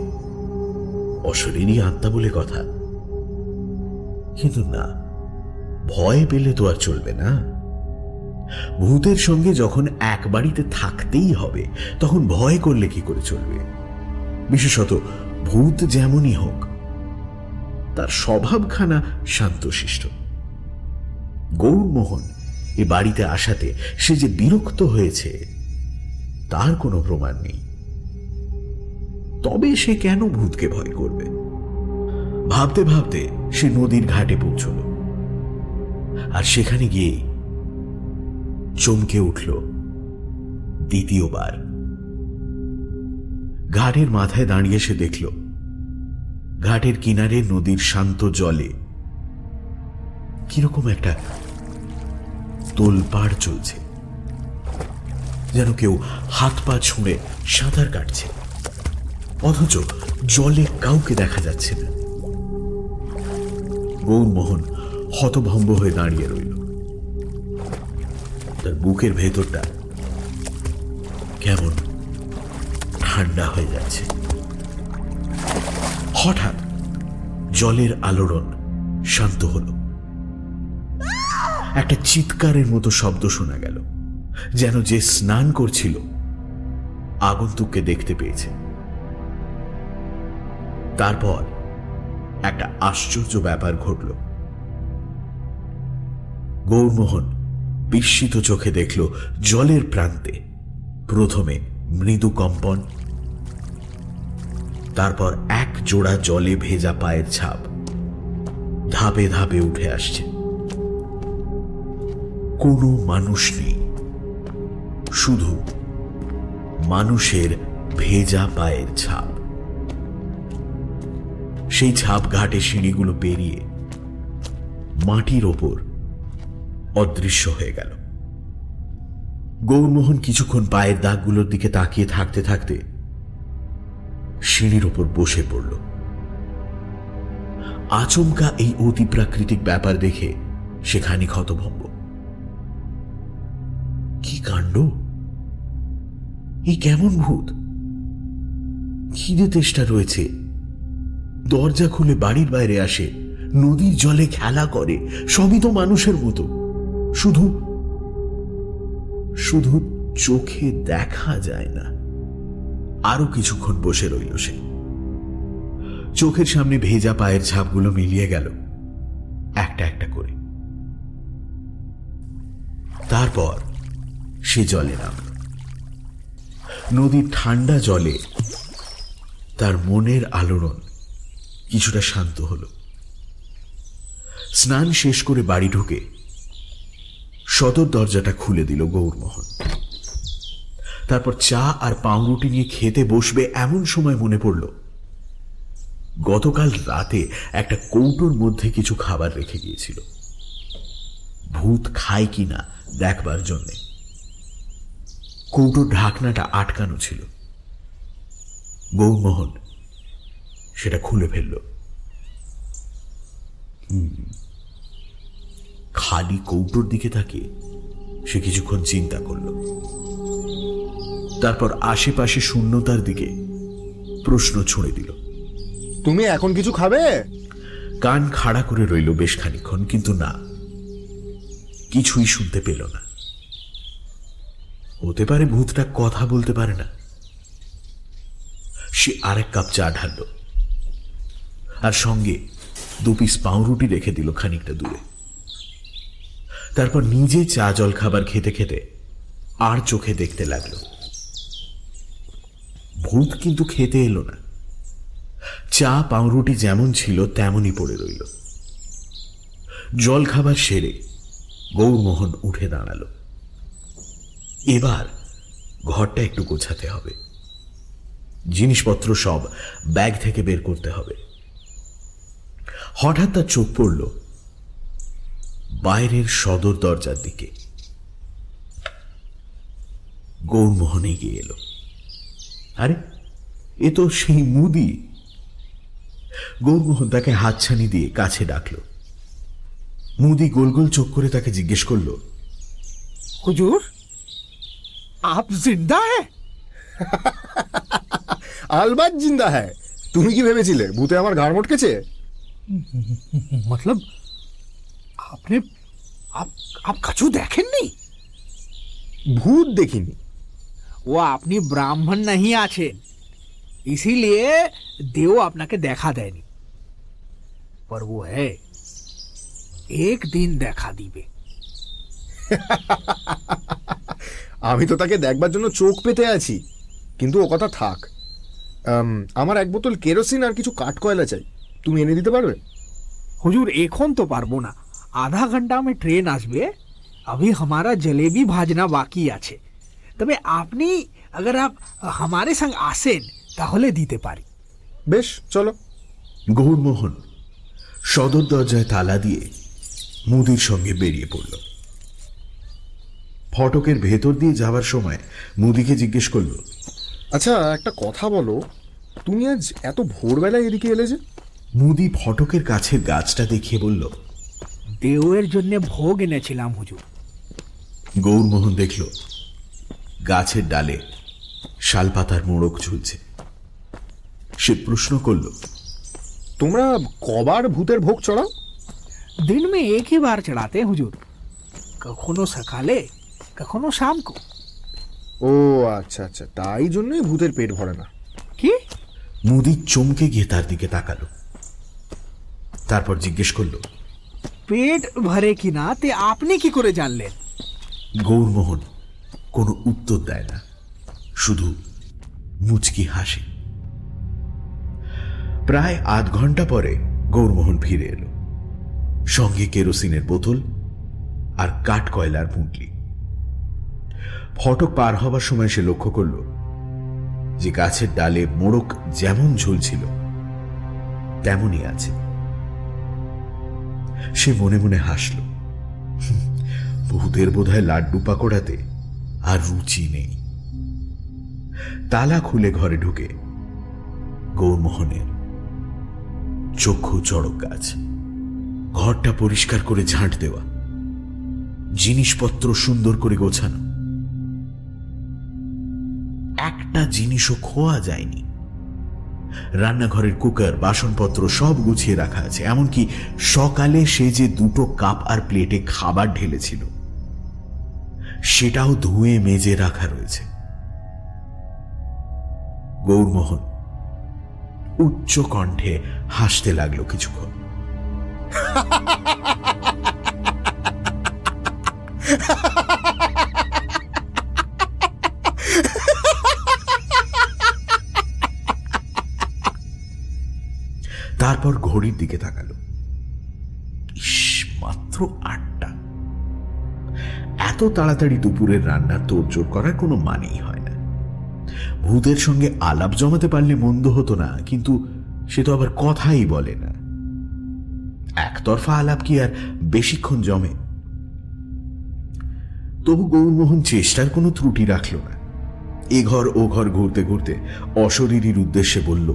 অশরীরই আত্মা বলে কথা। কিন্তু না, ভয় পেলে তো আর চলবে না। ভূতের সঙ্গে যখন এক বাড়িতে থাকতেই হবে, তখন ভয় করলে কি করে চলবে? বিশেষত ভূত যেমনই হোক, তার স্বভাবখানা শান্তশিষ্ট। গৌরমোহন এ বাড়িতে আসাতে সে যে বিরক্ত হয়েছে, তার কোনো প্রমাণ নেই। তবে সে কেন ভূতকে ভয় করবে? ভাবতে ভাবতে সে নদীর ঘাটে পৌঁছল। আর সেখানে গিয়ে চমকে উঠল দ্বিতীয়বার। ঘাটের মাথায় দাঁড়িয়ে সে দেখল। ঘাটের কিনারে নদীর শান্ত জলে কীরকম একটা তোলপাড় চলছে, যেন কেউ হাত পা ছুঁড়ে সাঁতার কাটছে, অথচ জলে কাউকে দেখা যাচ্ছে না। গৌরমোহন হতভম্ব হয়ে দাঁড়িয়ে রইল। তার বুকের ভেতরটা কেমন ঠান্ডা হয়ে যাচ্ছে। হঠাৎ জলের আলোড়ন শান্ত হল। একটা চিৎকারের মতো শব্দ শোনা গেল, যেন যে স্নান করছিল, আগন্তুককে দেখতে পেয়েছে। তারপর একটা আশ্চর্য ব্যাপার ঘটল। গৌরমোহন বিস্মিত চোখে দেখল জলের প্রান্তে প্রথমে মৃদু কম্পন তারপর এক জোড়া জলে ভেজা পায়ের ছাপ ধাপে ধাপে উঠে আসছে। কোনো মানুষ নেই, শুধু মানুষের ভেজা পায়ের ছাপ। সেই ছাপ ঘাটে সিঁড়িগুলো পেরিয়ে মাটির ওপর অদৃশ্য হয়ে গেল। গৌরমোহন কিছুক্ষণ পায়ের দাগগুলোর দিকে তাকিয়ে থাকতে থাকতে সিঁড়ির ওপর বসে পড়ল। আচমকা এই অতি প্রাকৃতিক ব্যাপার দেখে সে খানিক হতভম্ব। কি কাণ্ড? এই কেমন ভূত? খিদে তেষ্টা রয়েছে। দরজা খুলে বাড়ির বাইরে আসে, নদীর জলে খেলা করে সবই তো মানুষের মতো। শুধু শুধু চোখে দেখা যায় না। আরও কিছুক্ষণ বসে রইল সে। চোখের সামনে ভেজা পায়ের ছাপগুলো মিলিয়ে গেল, একটা একটা করে। তারপর সে জলে নামল। নদীর ঠান্ডা জলে তার মনের আলোড়ন কিছুটা শান্ত হল। স্নান শেষ করে বাড়ি ঢুকে সদর দরজাটা খুলে দিল গৌরমোহন। তারপর চা আর পাউরুটি নিয়ে খেতে বসবে এমন সময় মনে পড়ল। গতকাল রাতে একটা কৌটোর মধ্যে কিছু খাবার রেখে গিয়েছিল। ভূত খায় কিনা দেখবার জন্যে। কৌটোর ঢাকনাটা আটকানো ছিল। গৌরমোহন সেটা খুলে ফেলল। খালি কৌটোর দিকে তাকিয়ে সে কিছুক্ষণ চিন্তা করল। তারপর আশেপাশে শূন্যতার দিকে প্রশ্ন ছুঁড়ে দিল। তুমি এখন কিছু খাবে? কান খাড়া করে রইল বেশ খানিক্ষণ কিন্তু না। কিছুই শুনতে পেল না। হতে পারে ভূতটা কথা বলতে পারে না। সে আরেক কাপ চা ঢালল। আর সঙ্গে দু পিস পাউরুটি রেখে দিল খানিকটা দূরে। তারপর নিজে চা জল খাবার খেতে খেতে আর চোখে দেখতে লাগল। ভূত কিন্তু খেতে এলো না। চা, পাউরুটি যেমন ছিল, তেমনই পড়ে রইল। জল খাবার সেরে গৌরমোহন উঠে দাঁড়াল। এবার ঘরটা একটু গোছাতে হবে। জিনিসপত্র সব ব্যাগ থেকে বের করতে হবে। হঠাৎ তার চোখ পড়ল বাইরের সদর দরজার দিকে। গৌরমোহন এগিয়ে এলো। আরে এ তো সেই মুদি। গৌরমোহন তাকে হাতছানি দিয়ে কাছে ডাকল। মুদি গোল গোল চোখ করে তাকে জিজ্ঞেস করল হুজুর আপ জিন্দা হ্যাঁ আলবাত জিন্দা হ্যাঁ তুমি কি ভেবেছিলে ভূতে আমার ঘাড় মটকেছে? মতলব আপনি আপ কিছু দেখেননি? ভূত দেখিনি। ও আপনি ব্রাহ্মণ নাহি আছেন। ইসিলিয়ে দেও আপনাকে দেখা দেয়নি। পর হ্যাঁ একদিন দেখা দিবে। আমি তো তাকে দেখবার জন্য চোখ পেতে আছি কিন্তু ও কথা থাক। আমার এক বোতল কেরোসিন আর কিছু কাঠকয়লা চাই। তুমি এনে দিতে পারবে? হুজুর এখন তো পারব না। আধা ঘন্টা में ট্রেন আসবে अभी हमारा जलेबी भाजना বাকি আছে তবে আপনি अगर आप हमारे संग আসেন তাহলে দিতে পারি বেশ চলো গৌরমোহন সদর দরজায় তালা দিয়ে মুদির সঙ্গে বেরিয়ে পড়ল ফটকের ভেতর দিয়ে যাবার সময় মুদিকে জিজ্ঞেস করলো আচ্ছা একটা কথা বলো তুমি আজ এত ভোরবেলায় এদিকে এলে যে মুদি ফটকের কাছের গাছটা দেখিয়ে বলল দেওয়ের জন্য ভোগ এনেছিলাম হুজুর গৌরমোহন দেখল গাছের ডালে শালপাতার মোড়ক ঝুলছে সে প্রশ্ন করল তোমরা কবার ভূতের ভোগ চড়াও दिन में एक ही बार चढ़ाते हैं हुजूर কখনো সকালে কখনো শাম কো ও আচ্ছা আচ্ছা তাই জন্যই ভূতের পেট ভরে না কি মুদি চমকে গিয়ে তার দিকে তাকালো তারপর জিজ্ঞেস করলো পেট ভরে কিনা, তে আপনি কি করে জানলেন? গৌরমোহন কোনো উত্তর দেয় না, শুধু মুচকি হাসে। প্রায় আধ ঘণ্টা পরে গৌরমোহন ফিরে এলো। সঙ্গে কেরোসিনের বোতল আর কাঠ কয়লার পুঁটলি। ফটক পার হবার সময় সে লক্ষ্য করল যে গাছের ডালে মোড়ক যেমন ঝুলছিল, তেমনই আছে। সে মনে মনে হাসল। ভূতের বোধহয় লাড্ডু পাকোড়াতে আর রুচি নেই। তালা খুলে ঘরে ঢুকে গৌরমোহনের চক্ষু চড়ক গাছ, ঘরটা পরিষ্কার করে ঝাঁট দেওয়া, জিনিসপত্র সুন্দর করে গোছানো। একটা জিনিসও খোয়া যায়নি। রান্নাঘরের কুকার, বাসনপত্র সব গুছিয়ে রাখা আছে, এমনকি সকালে সে যে দুটো কাপ আর প্লেটে খাবার ঢেলেছিল, সেটাও ধুয়ে মেজে রাখা রয়েছে। গৌরমোহন উচ্চ কণ্ঠে হাসতে লাগল কিছুক্ষণ। তারপর ঘড়ির দিকে তাকালো। ইস, মাত্র আটটা। এত তাড়াতাড়ি দুপুরের রান্নার তোড়জোড় করার কোনো মানেই হয় না। ভূতের সঙ্গে আলাপ জমাতে পারলে মন্দ হতো না, কিন্তু সে তো আবার কথাই বলে না। একতরফা আলাপ কি আর বেশিক্ষণ জমে? তবু গৌরমোহন চেষ্টার কোনো ত্রুটি রাখল না। এ ঘর ও ঘর ঘুরতে ঘুরতে অশরীরীর উদ্দেশ্যে বলল,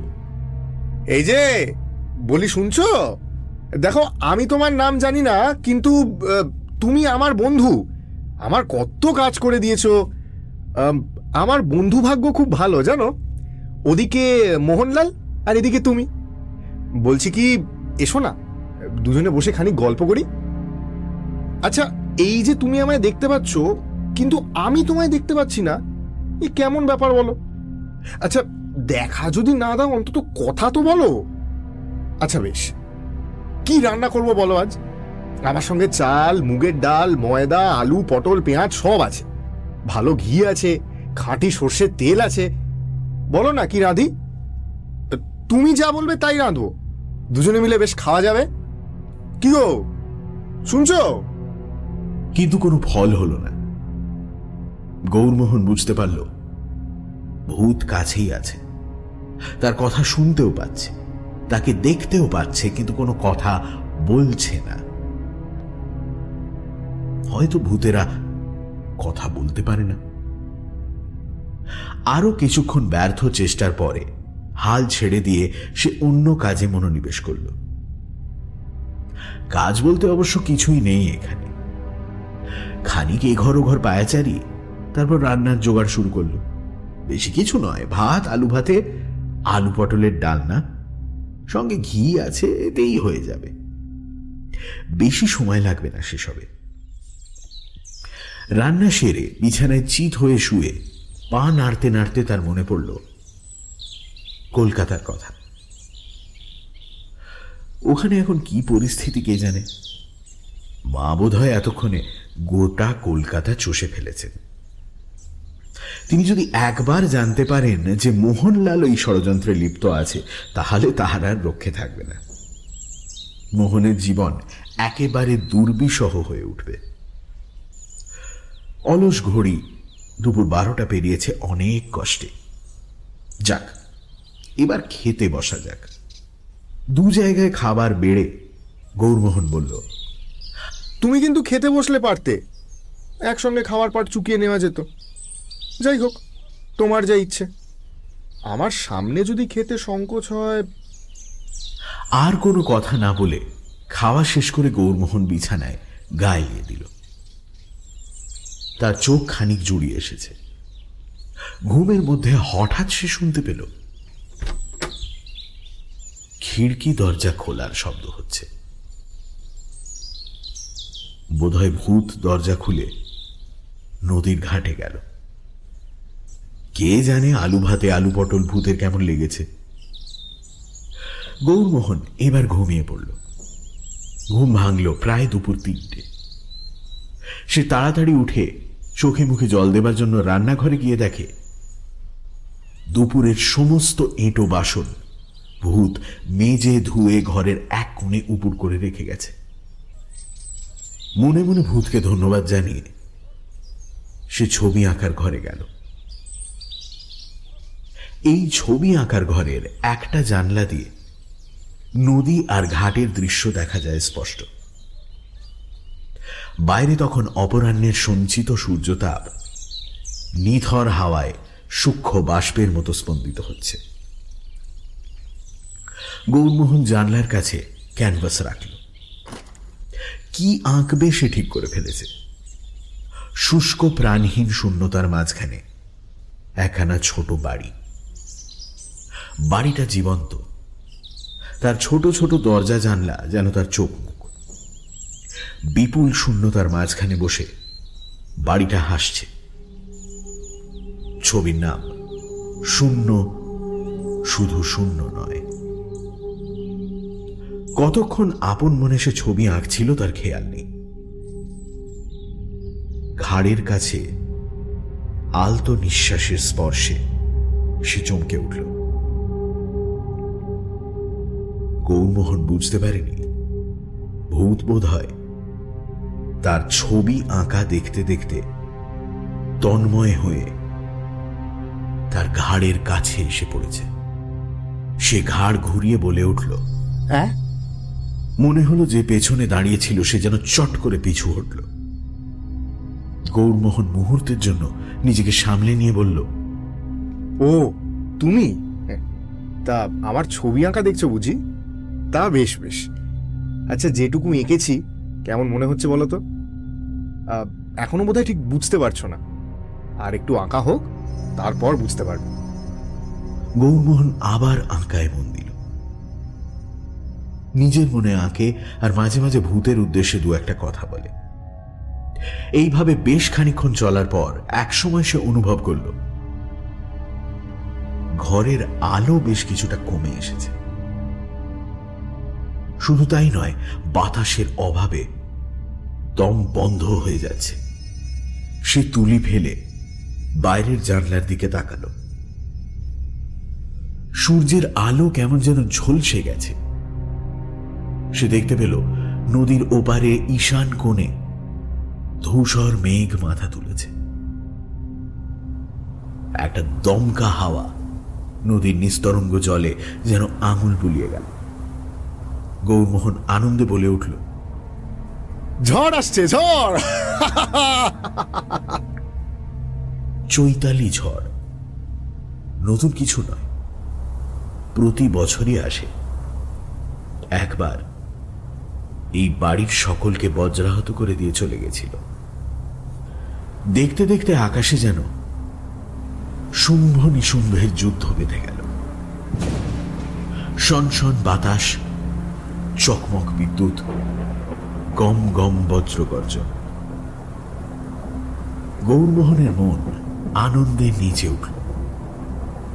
এই যে বলি শুনছো? দেখো, আমি তোমার নাম জানি না, কিন্তু তুমি আমার বন্ধু। আমার কত কাজ করে দিয়েছ। আমার বন্ধু ভাগ্য খুব ভালো, জানো? ওদিকে মোহনলাল আর এদিকে তুমি। বলছি কি, এসো না, দুজনে বসে খানিক গল্প করি। আচ্ছা এই যে তুমি আমায় দেখতে পাচ্ছ, কিন্তু আমি তোমায় দেখতে পাচ্ছি না, এ কেমন ব্যাপার বলো? আচ্ছা দেখা যদি না দাও, অন্তত কথা তো বলো। আচ্ছা বেশ। কি রান্না করব বলো আজ? আমার সঙ্গে চাল, মুগের ডাল, ময়দা, আলু, পটল, পেঁয়াজ সব আছে। ভালো ঘি আছে, খাঁটি সর্ষের তেল আছে। বলো না কি রাঁধি? তুমি যা বলবে তাই রাঁধবো। দুজনে মিলে বেশ খাওয়া যাবে। কি গো? শুনছো? কিন্তু কোনো ফল হলো না। গৌরমোহন বুঝতে পারল, ভূত কাছেই আছে। তার কথা শুনতেও পাচ্ছে। তাকে দেখতেও পাচ্ছে, কিন্তু কোনো কথা বলছে না। হয়তো ভূতেরা কথা বলতে পারে না। আরও কিছুক্ষণ ব্যর্থ চেষ্টার পরে হাল ছেড়ে দিয়ে সে অন্য কাজে মনোনিবেশ করল। কাজ বলতে অবশ্য কিছুই নেই এখানে। খানিক এ ঘর ও ঘর পায়াচারি তারপর রান্নার জোগাড় শুরু করল। বেশি কিছু নয়, ভাত, আলু ভাতে আলু পটলের ডালনা সঙ্গে ঘি আছে, এতেই হয়ে যাবে। বেশি সময় লাগবে না সেসবে। রান্না সেরে বিছানায় চিত হয়ে শুয়ে পা নাড়তে নাড়তে তার মনে পড়ল কলকাতার কথা। ওখানে এখন কি পরিস্থিতি কে জানে? মা বোধ হয় এতক্ষণে গোটা কলকাতা চষে ফেলেছেন। তিনি যদি একবার জানতে পারেন যে মোহনলাল ওই ষড়যন্ত্রে লিপ্ত আছে, তাহলে তাহার আর রক্ষে থাকবে না। মোহনের জীবন একেবারে দুর্বিষহ হয়ে উঠবে। অলস ঘড়ি দুপুর বারোটা পেরিয়েছে অনেক কষ্টে। যাক, এবার খেতে বসা যাক। দু জায়গায় খাবার বেড়ে গৌরমোহন বলল, তুমি কিন্তু খেতে বসলে পারতে। একসঙ্গে খাওয়ার পর চুকিয়ে নেওয়া যেত। যাই হোক তোমার যা ইচ্ছে। আমার সামনে যদি খেতে সংকোচ হয় আর কোনো কথা না বলে খাওয়া শেষ করে গৌরমোহন বিছানায় গায়ে দিল। তার চোখ খানিক জুড়িয়ে এসেছে। ঘুমের মধ্যে হঠাৎ সে শুনতে পেল। খিড়কি দরজা খোলার শব্দ হচ্ছে। বোধহয় ভূত দরজা খুলে নদীর ঘাটে গেল। কে জানে আলু ভাতে আলু পটল ভূতের কেমন লেগেছে? গৌরমোহন এবার ঘুমিয়ে পড়ল। ঘুম ভাঙল প্রায় দুপুর তিনটে। সে তাড়াতাড়ি উঠে চোখে মুখে জল দেবার জন্য রান্নাঘরে গিয়ে দেখে, দুপুরের সমস্ত এঁটো বাসন ভূত মেজে ধুয়ে ঘরের এক কোণে উপুর করে রেখে গেছে। মনে মনে ভূতকে ধন্যবাদ জানিয়ে সে ছবি আঁকার ঘরে গেল। এই ছবি আঁকার ঘরের একটা জানলা দিয়ে নদী আর ঘাটের দৃশ্য দেখা যায় স্পষ্ট। বাইরে তখন অপরাহ্নের সঞ্চিত সূর্যতাপ নিথর হাওয়ায় সূক্ষ্ম বাষ্পের মতো স্পন্দিত হচ্ছে। গৌরমোহন জানলার কাছে ক্যানভাস রাখল। কি আঁকবে সে ঠিক করে ফেলেছে। শুষ্ক প্রাণহীন শূন্যতার মাঝখানে একখানা ছোট বাড়ি। বাড়িটা জীবন্ত। তার ছোট ছোট দরজা জানলা যেন তার চোখ মুখ। বিপুল শূন্যতার মাঝখানে বসে বাড়িটা হাসছে। ছবির নাম শূন্য, শুধু শূন্য নয়। কতক্ষণ আপন মনে সে ছবি আঁকছিল তার খেয়াল নেই। ঘাড়ের কাছে আলতো নিঃশ্বাসের স্পর্শে সে চমকে উঠল। গৌরমোহন বুঝতে পারেনি। ভূত বোধ হয় তার ছবি আঁকা দেখতে দেখতে তন্ময় হয়ে তার ঘাড়ের কাছে এসে পড়েছে। সে ঘাড় ঘুরিয়ে বলে উঠল হ্যাঁ? মনে হলো যে পেছনে দাঁড়িয়েছিল সে যেন চট করে পিছু হটল। গৌরমোহন মুহূর্তের জন্য নিজেকে সামলে নিয়ে বলল, ও, তুমি? তা আমার ছবি আঁকা দেখছ বুঝি? তা বেশ বেশ। আচ্ছা যেটুকু এঁকেছি কেমন মনে হচ্ছে বলো তো? আহ, এখনও বোধহয় ঠিক বুঝতে পারছ না। আর একটু আঁকা হোক তারপর বুঝতে পারবে। গৌরমোহন আবার আঁকায় মন দিল। নিজের মনে আঁকে আর মাঝে মাঝে ভূতের উদ্দেশ্যে দু একটা কথা বলে। এইভাবে বেশ খানিক্ষণ চলার পর একসময় সে অনুভব করল ঘরের আলো বেশ কিছুটা কমে এসেছে। শুধু তাই নয়, বাতাসের অভাবে দম বন্ধ হয়ে যাচ্ছে। সে তুলি ফেলে বাইরের জানলার দিকে তাকালো। সূর্যের আলো কেমন যেন ঝলসে গেছে। সে দেখতে পেল নদীর ওপারে ঈশান কোণে ধূসর মেঘ মাথা তুলেছে। একটা দমকা হাওয়া নদীর নিস্তরঙ্গ জলে যেন আঙুল বুলিয়ে গেল। গৌরমোহন আনন্দে বলে উঠল ঝড় আসছে ঝড়! চৈতালি ঝড়। নতুন কিছু নয় প্রতি বছরই আসে। একবার এই বাড়ির সকলকে বজ্রাহত করে দিয়ে চলে গেছিল। দেখতে দেখতে আকাশে যেন শুম্ভ নিশুম্ভের যুদ্ধ বেঁধে গেল। শনশন বাতাস চকমক বিদ্যুৎ, গম গম বজ্রগর্জন গৌরমোহনের মন আনন্দে নিচে উঠল।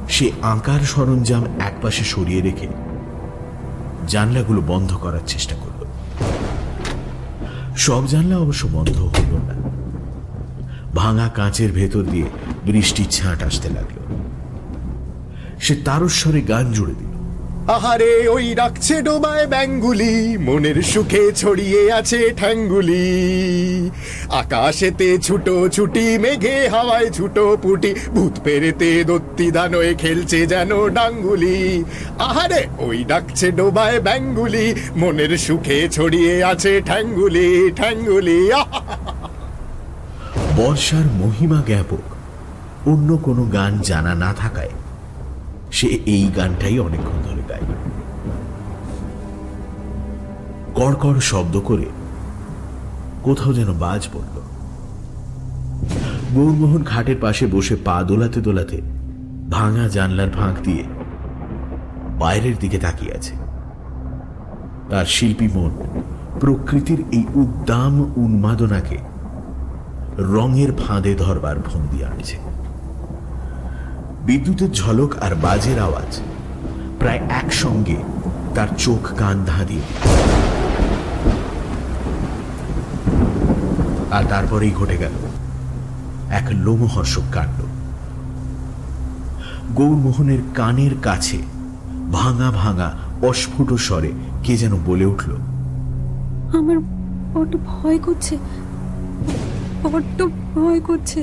সে আঁকার সরঞ্জাম একপাশে সরিয়ে রেখে জানলাগুলো বন্ধ করার চেষ্টা করল। সব জানলা অবশ্য বন্ধ হল না। ভাঙা কাঁচের ভেতর দিয়ে বৃষ্টির ছাঁট আসতে লাগল। সে তারস্বরে গান জুড়ে দিল। আহারে, ওই রাখছে ডোবায় ব্যাঙ্গুলি, মনের সুখে ছড়িয়ে আছে ঠ্যাঙ্গুলি। আকাশেতে ছুটো ছুটি, মেঘে হাওয়ায় ছুটো পুটি, ভূত পেরেতে দত্তি দানয়ে খেলছে যেন ডাঙ্গুলি। আহারে, ওই ডাকছে ডোবায় ব্যাঙ্গুলি, মনের সুখে ছড়িয়ে আছে ঠ্যাঙ্গুলি ঠ্যাঙ্গুলি! বর্ষার মহিমা জ্ঞাপক। অন্য কোনো গান জানা না থাকায় সে এই গানটাই অনেকক্ষণ ধরে গায়। কড়কড় শব্দ করে কোথাও যেন বাজ পড়ল। গৌরমোহন খাটের পাশে বসে পা দোলাতে দোলাতে ভাঙা জানলার ফাঁক দিয়ে বাইরের দিকে তাকিয়ে আছে। তার শিল্পী মন প্রকৃতির এই উদ্দাম উন্মাদনাকে রঙের ফাঁদে ধরবার ফন্দি আনছে। বিদ্যুতের ঝলক আর বাজের আওয়াজ। প্রায় একসঙ্গে তার চোখ কান ধাঁধিয়ে। আর তারপরেই ঘটে গেল এক লোমহর্ষক কাণ্ড। গৌরমোহনের কানের কাছে ভাঙা ভাঙা অস্ফুট স্বরে কে যেন বলে উঠল আমার বড্ড ভয় করছে বড্ড ভয় করছে।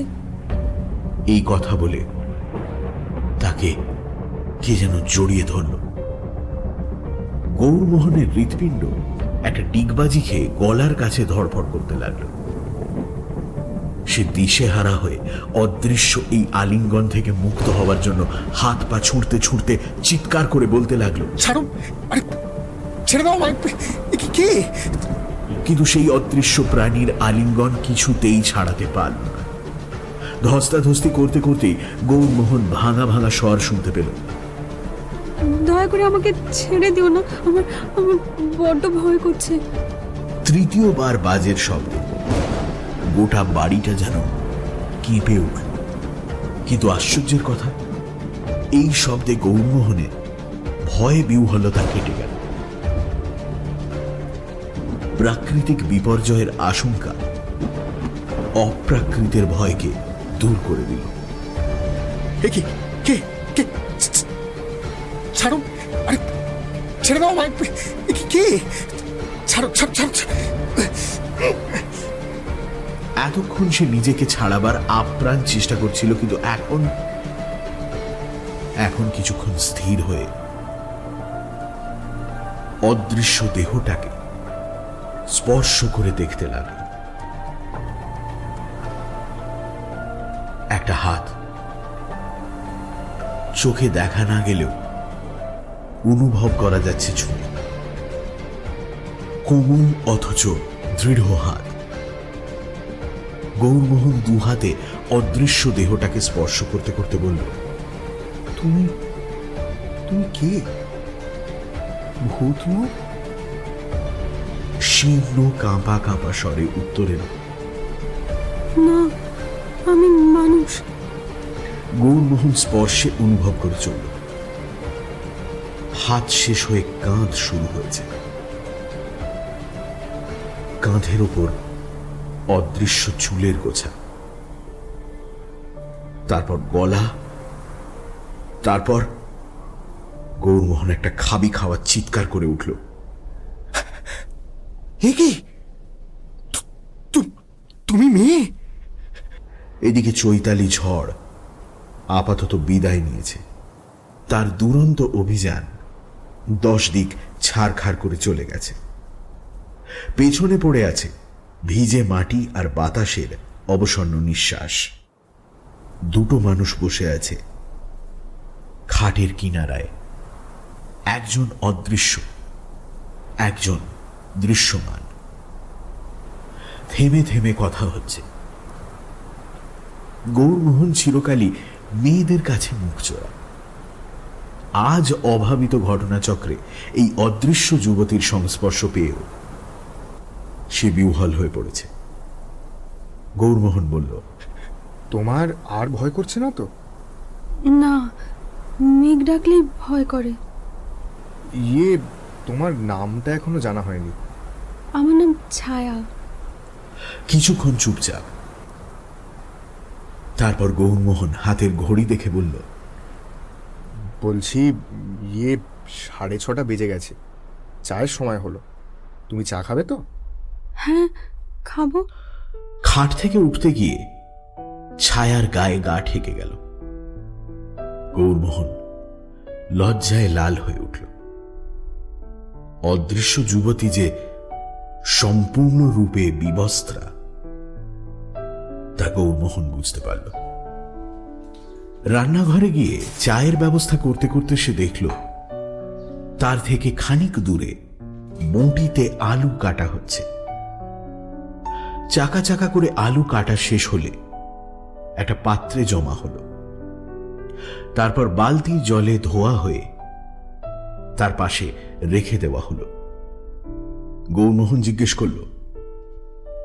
এই কথা বলে তাকে কে যেন জড়িয়ে ধরল। গৌরমোহনের হৃৎপিণ্ড একটা ডিগবাজি খেয়ে গলার কাছে ধরফড় করতে লাগল। সে দিশেহারা হয়ে অদৃশ্য এই আলিঙ্গন থেকে মুক্ত হওয়ার জন্য হাত পা ছুঁড়তে ছুঁড়তে চিৎকার করে বলতে লাগল আরে ছেড়ে দাও কে? কিন্তু সেই অদৃশ্য প্রাণীর আলিঙ্গন কিছুতেই ছাড়াতে পারল না। ধস্তাধস্তি করতে করতে গৌরমোহন ভাঙা ভাঙা স্বর শুনতে পেল। দয়া করে আমাকে ছেড়ে দিও না। আমার আমার বড্ড ভয় করছে। তৃতীয়বার বাজের শব্দে। গোটা বাড়িটা যেন কেঁপে উঠল। কিন্তু আশ্চর্যের কথা এই শব্দে গৌরমোহনের ভয়ে বিহ্বলতা কেটে গেল। প্রাকৃতিক বিপর্যয়ের আশঙ্কা অপ্রাকৃতের ভয়কে দূর করে দিল। কি? কে? কে? ছ- ছ- ছাড়ো। আরে ছেড়ে দাও আমায়। কে? ছাড়ো ছাড়ো ছাড়ো ছাড়ো। এতক্ষণ সে নিজেকে ছাড়াবার আপ্রাণ চেষ্টা করছিল কিন্তু এখন এখন কিছুক্ষণ স্থির হয়ে অদৃশ্য দেহটাকে স্পর্শ করে দেখতে লাগল। একটা হাত। চোখে দেখা না গেলেও অনুভব করা যাচ্ছে ছুঁয়ে কোমল অথচ দৃঢ় হাত। গৌরমোহন দু হাতে অদৃশ্য দেহটাকে স্পর্শ করতে করতে বলল, তুমি তুমি কে? ভূত শীর্ণ কাঁপা কাঁপা স্বরে উত্তর এলো না গৌরমোহন স্পর্শে অনুভব করে চলল। হাত শেষ হয়ে কাঁধ শুরু হয়েছে। কাঁধের ওপর অদৃশ্য চুলের গোছা। তারপর গলা, তারপর গৌরমোহন একটা খাবি খাওয়া চিৎকার করে উঠল। হে তুমি মেয়ে? এদিকে চৈতালি ঝড় আপাতত বিদায় নিয়েছে। তার দুরন্ত অভিযান দশ দিক ছাড়খাড় করে চলে গেছে। পেছনে পড়ে আছে ভিজে মাটি আর বাতাসের অবসন্ন নিঃশ্বাস। দুটো মানুষ বসে আছে খাটের কিনারায়। একজন অদৃশ্য, একজন দৃশ্যমান। থেমে থেমে কথা হচ্ছে। গৌরমোহন চিরকালই মেয়েদের কাছে মুখ চোরা। আজ অভাবিত ঘটনাচক্রে এই অদৃশ্য যুবতীর সংস্পর্শ পেয়েও সে বিহ্বল হয়ে পড়েছে। গৌরমোহন বলল তোমার আর ভয় করছে না তো? না মেঘ ডাকলেই ভয় করে। ইয়ে তোমার নামটা এখনও জানা হয়নি। আমার নাম ছায়া। কিছুক্ষণ চুপচাপ তারপর গৌরমোহন হাতের ঘড়ি দেখে বলল বলছি ইয়ে সাড়ে ছটা বেজে গেছে। চায়ের সময় হলো। তুমি চা খাবে তো? হ্যাঁ খাব। খাট থেকে উঠতে গিয়ে ছায়ার গায়ে গা ঠেকে গেল। গৌরমোহন লজ্জায় লাল হয়ে উঠল। অদৃশ্য যুবতী যে সম্পূর্ণ রূপে বিবস্ত্রা তা গৌরমোহন বুঝতে পারল। রান্নাঘরে গিয়ে চায়ের ব্যবস্থা করতে করতে সে দেখল, তার থেকে খানিক দূরে বঁটিতে আলু কাটা হচ্ছে। চাকা চাকা করে আলু কাটা শেষ হলে একটা পাত্রে জমা হল। তারপর বালতি জলে ধোয়া হয়ে তার পাশে রেখে দেওয়া হলো। গৌরমোহন জিজ্ঞেস করল,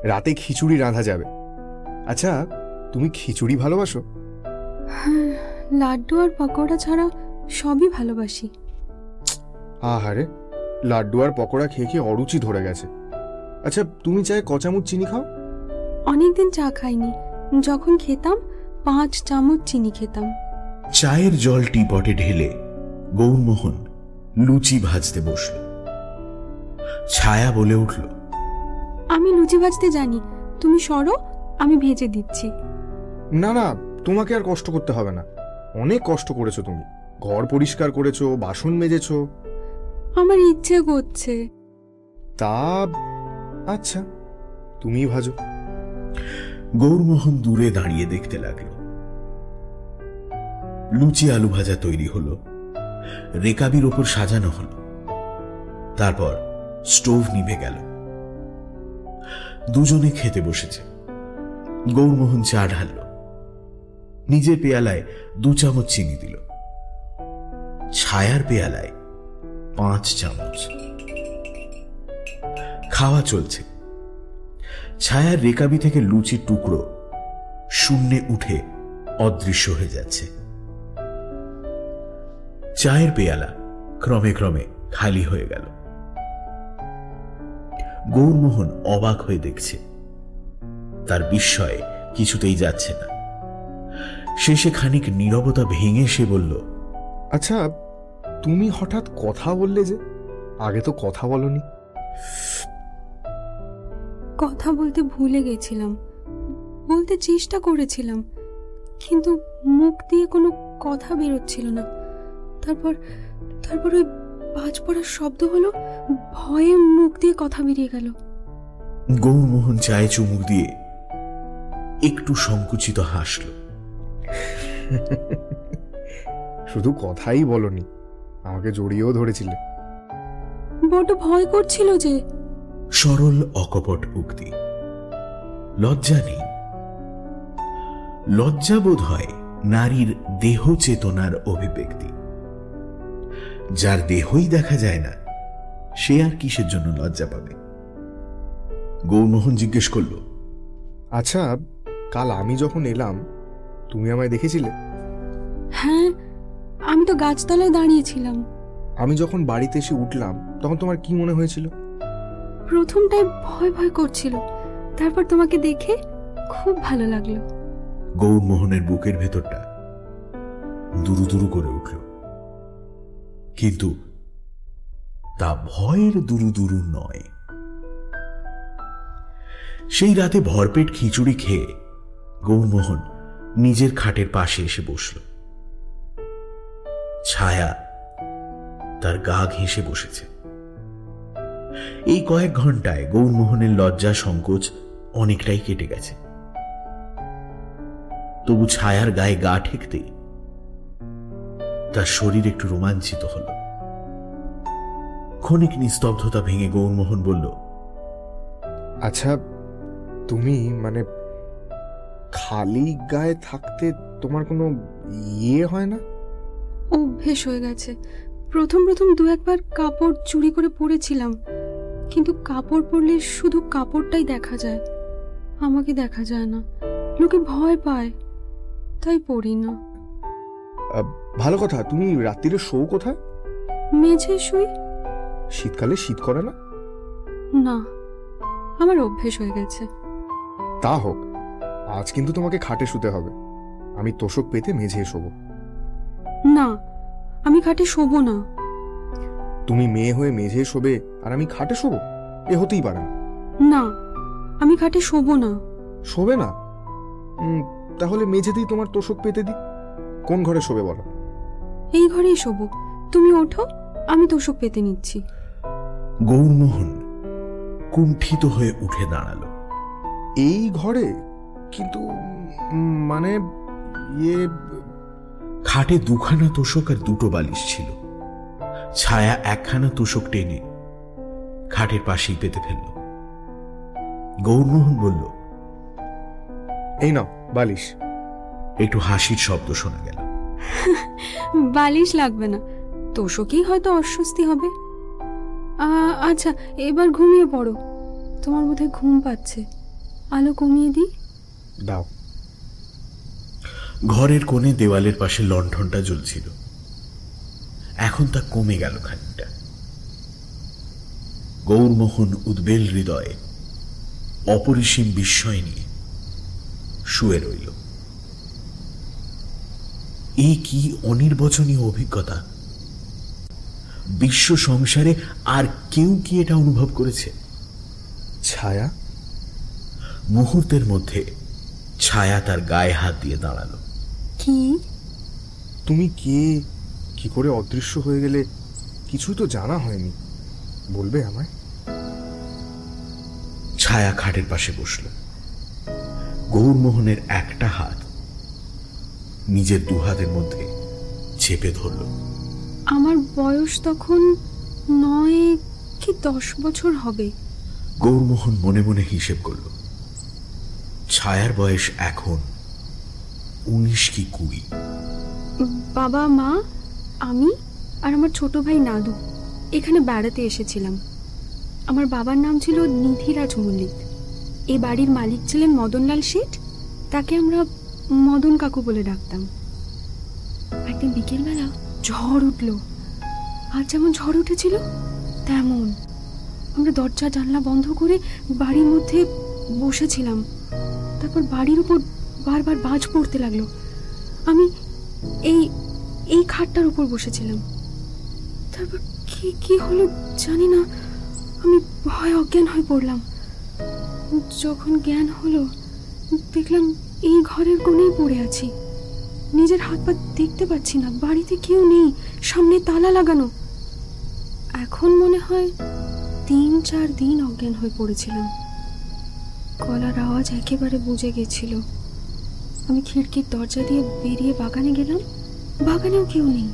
রাতে খিচুড়ি রাঁধা যাবে? আচ্ছা তুমি খিচুড়ি ভালোবাসো? হ্যাঁ লাড্ডু আর পকোড়া ছাড়া সবই ভালোবাসি। আহারে লাড্ডু আর পকোড়া খেয়ে খেয়ে অরুচি ধরে গেছে। আচ্ছা তুমি চায়ে কচামুচ চিনি খাও? অনেকদিন চা খাইনি। যখন খেতাম পাঁচ চামচ চিনি খেতাম। চায়ের জল টিপটে ঢেলে গৌরমোহন লুচি ভাজতে বসল। ছায়া বলে উঠল আমি লুচি ভাজতে জানি। তুমি সরো আমি ভেজে দিচ্ছি। না না তোমাকে আর কষ্ট করতে হবে না। অনেক কষ্ট করেছ তুমি। ঘর পরিষ্কার করেছ বাসন মেজেছো। আমার ইচ্ছে করছে। তা আচ্ছা তুমি ভাজো। গৌরমোহন দূরে দাঁড়িয়ে দেখতে লাগল। লুচি আলু ভাজা তৈরি হলো। রেকাবির ওপর সাজানো হলো। তারপর স্টোভ নিভে গেল। দুজনে খেতে বসেছে। গৌরমোহন চা ঢালল নিজের পেয়ালায় দু চামচ চিনি দিল। ছায়ার পেয়ালায় পাঁচ চামচ। খাওয়া চলছে। ছায়ার রেকাবি থেকে লুচির টুকরো শূন্যে উঠে অদৃশ্য হয়ে যাচ্ছে। চায়ের পেয়ালা ক্রমে ক্রমে খালি হয়ে গেল। গৌরমোহন অবাক হয়ে দেখছে। তার বিস্ময়ে কিছুতেই যাচ্ছে না। শেষে খানিক নীরবতা ভেঙে সে বলল আচ্ছা তুমি হঠাৎ কথা বললে যে আগে তো কথা বলনি। কথা বলতে ভুলে গেছিলাম বলতে চেষ্টা করেছিলাম কিন্তু মুখ দিয়ে কোনো কথা বেরোচ্ছিল না। তারপর তারপর ওই বাজ পড়ার শব্দ হলো ভয়ে মুখ দিয়ে কথা বেরিয়ে গেল। গৌরমোহন চায়ে চুমুক দিয়ে একটু সংকুচিত হাসল। শুধু কথাই বলনি আমাকে জড়িয়েও ধরেছিলে। বড্ড ভয় করছিল যে। সরল অকপট উক্তি। লজ্জা নেই। লজ্জা বোধ হয় নারীর দেহ চেতনার অভিব্যক্তি। যার দেহই দেখা যায় না সে আর কিসের জন্য লজ্জা পাবে? গৌরমোহন জিজ্ঞেস করল আচ্ছা কাল আমি যখন এলাম তুমি আমায় দেখেছিলে? হ্যাঁ আমি তো গাছতলায় দাঁড়িয়েছিলাম। আমি যখন বাড়িতে এসে উঠলাম তখন তোমার কি মনে হয়েছিল? প্রথমটায় ভয় ভয় করছিল। তারপর তোমাকে দেখে খুব ভালো লাগল। গৌরমোহনের বুকের ভেতরটা দুরু দুরু করে উঠল। কিন্তু তা ভয়ের দুরু দুরু নয়। সেই রাতে ভরপেট খিচুড়ি খেয়ে গৌরমোহন নিজের খাটের পাশে এসে বসল। ছায়া তার গা ঘেঁষে বসেছে। এই কয়েক ঘন্টায় গৌরমোহনের লজ্জা সংকোচ অনেকটাই কেটে গেছে। তবু ছায়ার গায়ে গা ঠেকতেই তার শরীর একটু রোমাঞ্চিত হল। ক্ষণিক নিস্তব্ধতা ভেঙে গৌরমোহন বলল আচ্ছা তুমি মানে খালি গায়ে থাকতে তোমার কোনো ইয়ে হয় না? অভ্যেস হয়ে গেছে। প্রথম প্রথম দু একবার কাপড় চুরি করে পরেছিলাম। কিন্তু কাপড় পরলে শুধু কাপড়টাই দেখা যায়। আমাকে দেখা যায় না। লোকে ভয় পায়। তাই পরি না। ভালো কথা। তুমি রাত্রিরে শো কোথায়? মেঝে শুই? শীতকালে শীত করে না? না। আমার অভ্যেস হয়ে গেছে। তা হোক। আজ কিন্তু তোমাকে খাটে শুতে হবে। আমি তোষক পেতে মেঝে শোবো। না আমি খাটে শোবো না। তুমি মেয়ে হয়ে মেঝে শোবে আর আমি খাটে শোবো? এ হতেই পারে না। না আমি খাটে শোবো না। শোবে না? উম, তাহলে মেঝেতেই তোমার তোষক পেতে দি কোন ঘরে শোবে বলো? এই ঘরেই শোবো। তুমি ওঠো আমি তোষক পেতে নিচ্ছি। গৌরমোহন কুণ্ঠিত হয়ে উঠে দাঁড়াল। এই ঘরে কিন্তু মানে ইয়ে খাটে দুখানা তোষক আর দুটো বালিশ ছিল। ছায়া একখানা তোষক টেনে খাটের পাশেই পেতে ফেলল। গৌরমোহন বলল এই নাও বালিশ। একটু হাসির শব্দ শোনা গেল। বালিশ লাগবে না। তোষকেই হয়তো অস্বস্তি হবে। আচ্ছা এবার ঘুমিয়ে পড়ো। তোমার বোধহয় ঘুম পাচ্ছে। আলো কমিয়ে দিই? দাও। ঘরের কোণে দেওয়ালের পাশে লণ্ঠনটা জ্বলছিল। এখন তা কমে গেল খানিকটা। গৌরমোহন উদ্বেল হৃদয়ে অপরিসীম বিস্ময় নিয়ে শুয়ে রইল। এই কি অনির্বচনীয় অভিজ্ঞতা? বিশ্ব সংসারে আর কেউ কি এটা অনুভব করেছে? ছায়া? মুহূর্তের মধ্যে ছায়া তার গায়ে হাত দিয়ে দাঁড়াল। কি? তুমি কে? কি করে অদৃশ্য হয়ে গেলে? কিছুই তো জানা হয়নি। বলবে আমায়? ছায়া খাটের পাশে বসল। গৌরমোহনের একটা হাত নিজের দু হাতের মধ্যে চেপে ধরল। আমার বয়স তখন নয় কি দশ বছর হবে। গৌরমোহন মনে মনে হিসেব করল। ছায়ার বয়স এখন উনিশ কি কুড়ি? বাবা, মা, আমি আর আমার ছোট ভাই নাদু এখানে বেড়াতে এসেছিলাম। আমার বাবার নাম ছিল নিধিরাজ মল্লিক। এ বাড়ির মালিক ছিলেন মদনলাল শেঠ। তাকে আমরা মদন কাকু বলে ডাকতাম। একদিন বিকেলবেলা ঝড় উঠল। আর যেমন ঝড় উঠেছিল, তেমন। আমরা দরজা জানলা বন্ধ করে বাড়ির মধ্যে বসেছিলাম। তারপর বাড়ির উপর বারবার বাজ পড়তে লাগল। আমি এই এই খাটটার উপর বসেছিলাম। তারপর কি কি হলো জানি না। আমি ভয় অজ্ঞান হয়ে পড়লাম। যখন জ্ঞান হলো, দেখলাম এই ঘরের কোণেই পড়ে আছি। নিজের হাত পা দেখতে পাচ্ছি না, বাড়িতে কেউ নেই, সামনে তালা লাগানো। এখন মনে হয় তিন, চার দিন অজ্ঞান হয়ে পড়েছিলাম। গলার আওয়াজ একেবারে বুঝে গেছিল। আমি খিড়কির দরজা দিয়ে বেরিয়ে বাগানে গেলাম। বাগানেও কেউ নেই।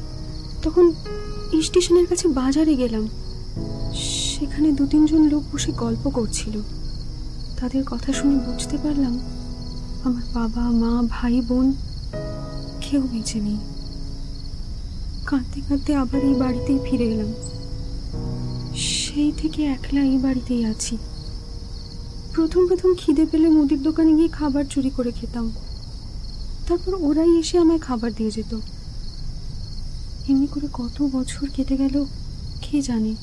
তখন স্টেশনের কাছে বাজারে গেলাম। সেখানে দু তিনজন লোক বসে গল্প করছিল। তাদের কথা শুনে বুঝতে পারলাম, আমার বাবা, মা, ভাই, বোন কেউ বেঁচে নেই। কাঁদতে কাঁদতে আবার এই বাড়িতেই ফিরে এলাম। সেই থেকে একলা এই বাড়িতেই আছি। প্রথম প্রথম খিদে পেলে মুদির দোকানে গিয়ে খাবার চুরি করে খেতাম। তারপর ওরাই এসে আমায় খাবার দিয়ে যেত। এমনি করে কত বছর কেটে গেল, কে জানে?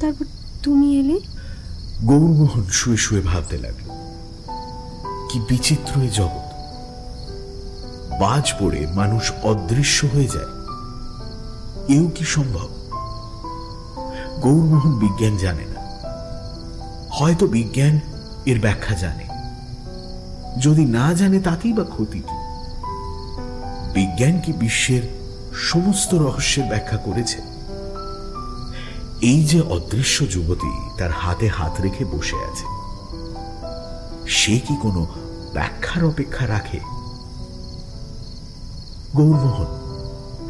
তারপর তুমি এলে? গৌরমোহন শুয়ে শুয়ে ভাবতে লাগল, কি বিচিত্র এ জগৎ। বাজ পড়ে মানুষ অদৃশ্য হয়ে যায়। এও কি সম্ভব? গৌরমোহন বিজ্ঞান জানে না। হয়তো বিজ্ঞান এর ব্যাখ্যা জানে। যদি না জানে, তাতেই বা ক্ষতি কি? বিজ্ঞান কি বিশ্বের সমস্ত রহস্যের ব্যাখ্যা করেছে? এই যে অদৃশ্য যুবতী তার হাতে হাত রেখে বসে আছে, সে কি কোনো ব্যাখ্যার অপেক্ষা রাখে? গৌরমোহন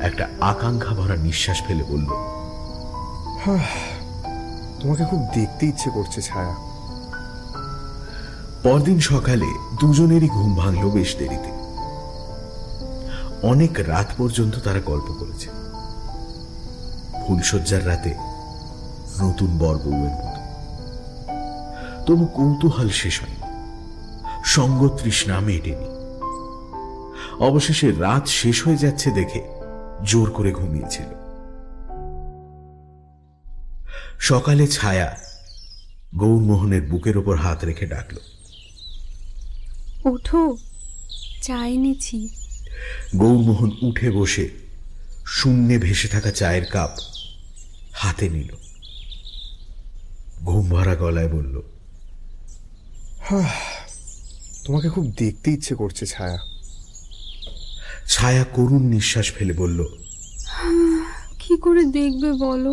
একটা আকাঙ্ক্ষা ভরা নিঃশ্বাস ফেলে বলল তোমাকে খুব দেখতে ইচ্ছে করছে, ছায়া। পরদিন সকালে দুজনেরই ঘুম ভাঙল বেশ দেরিতে। অনেক রাত পর্যন্ত তারা গল্প করেছে। ফুলশয্যার রাতে নতুন বর বউয়ের মতো। তবু কৌতূহল শেষ হয়নি। সঙ্গ তৃষ্ণা মেটেনি অবশেষে রাত শেষ হয়ে যাচ্ছে দেখে জোর করে ঘুমিয়েছিল। সকালে ছায়া গৌরমোহনের বুকের ওপর হাত রেখে ডাকল। ওঠো চা এনেছি। গৌরমোহন উঠে বসে শূন্যে ভেসে থাকা চায়ের কাপ হাতে নিল। ঘুম ভরা গলায় বলল তোমাকে খুব দেখতে ইচ্ছে করছে ছায়া। ছায়া করুণ নিঃশ্বাস ফেলে বলল কি করে দেখবে বলো?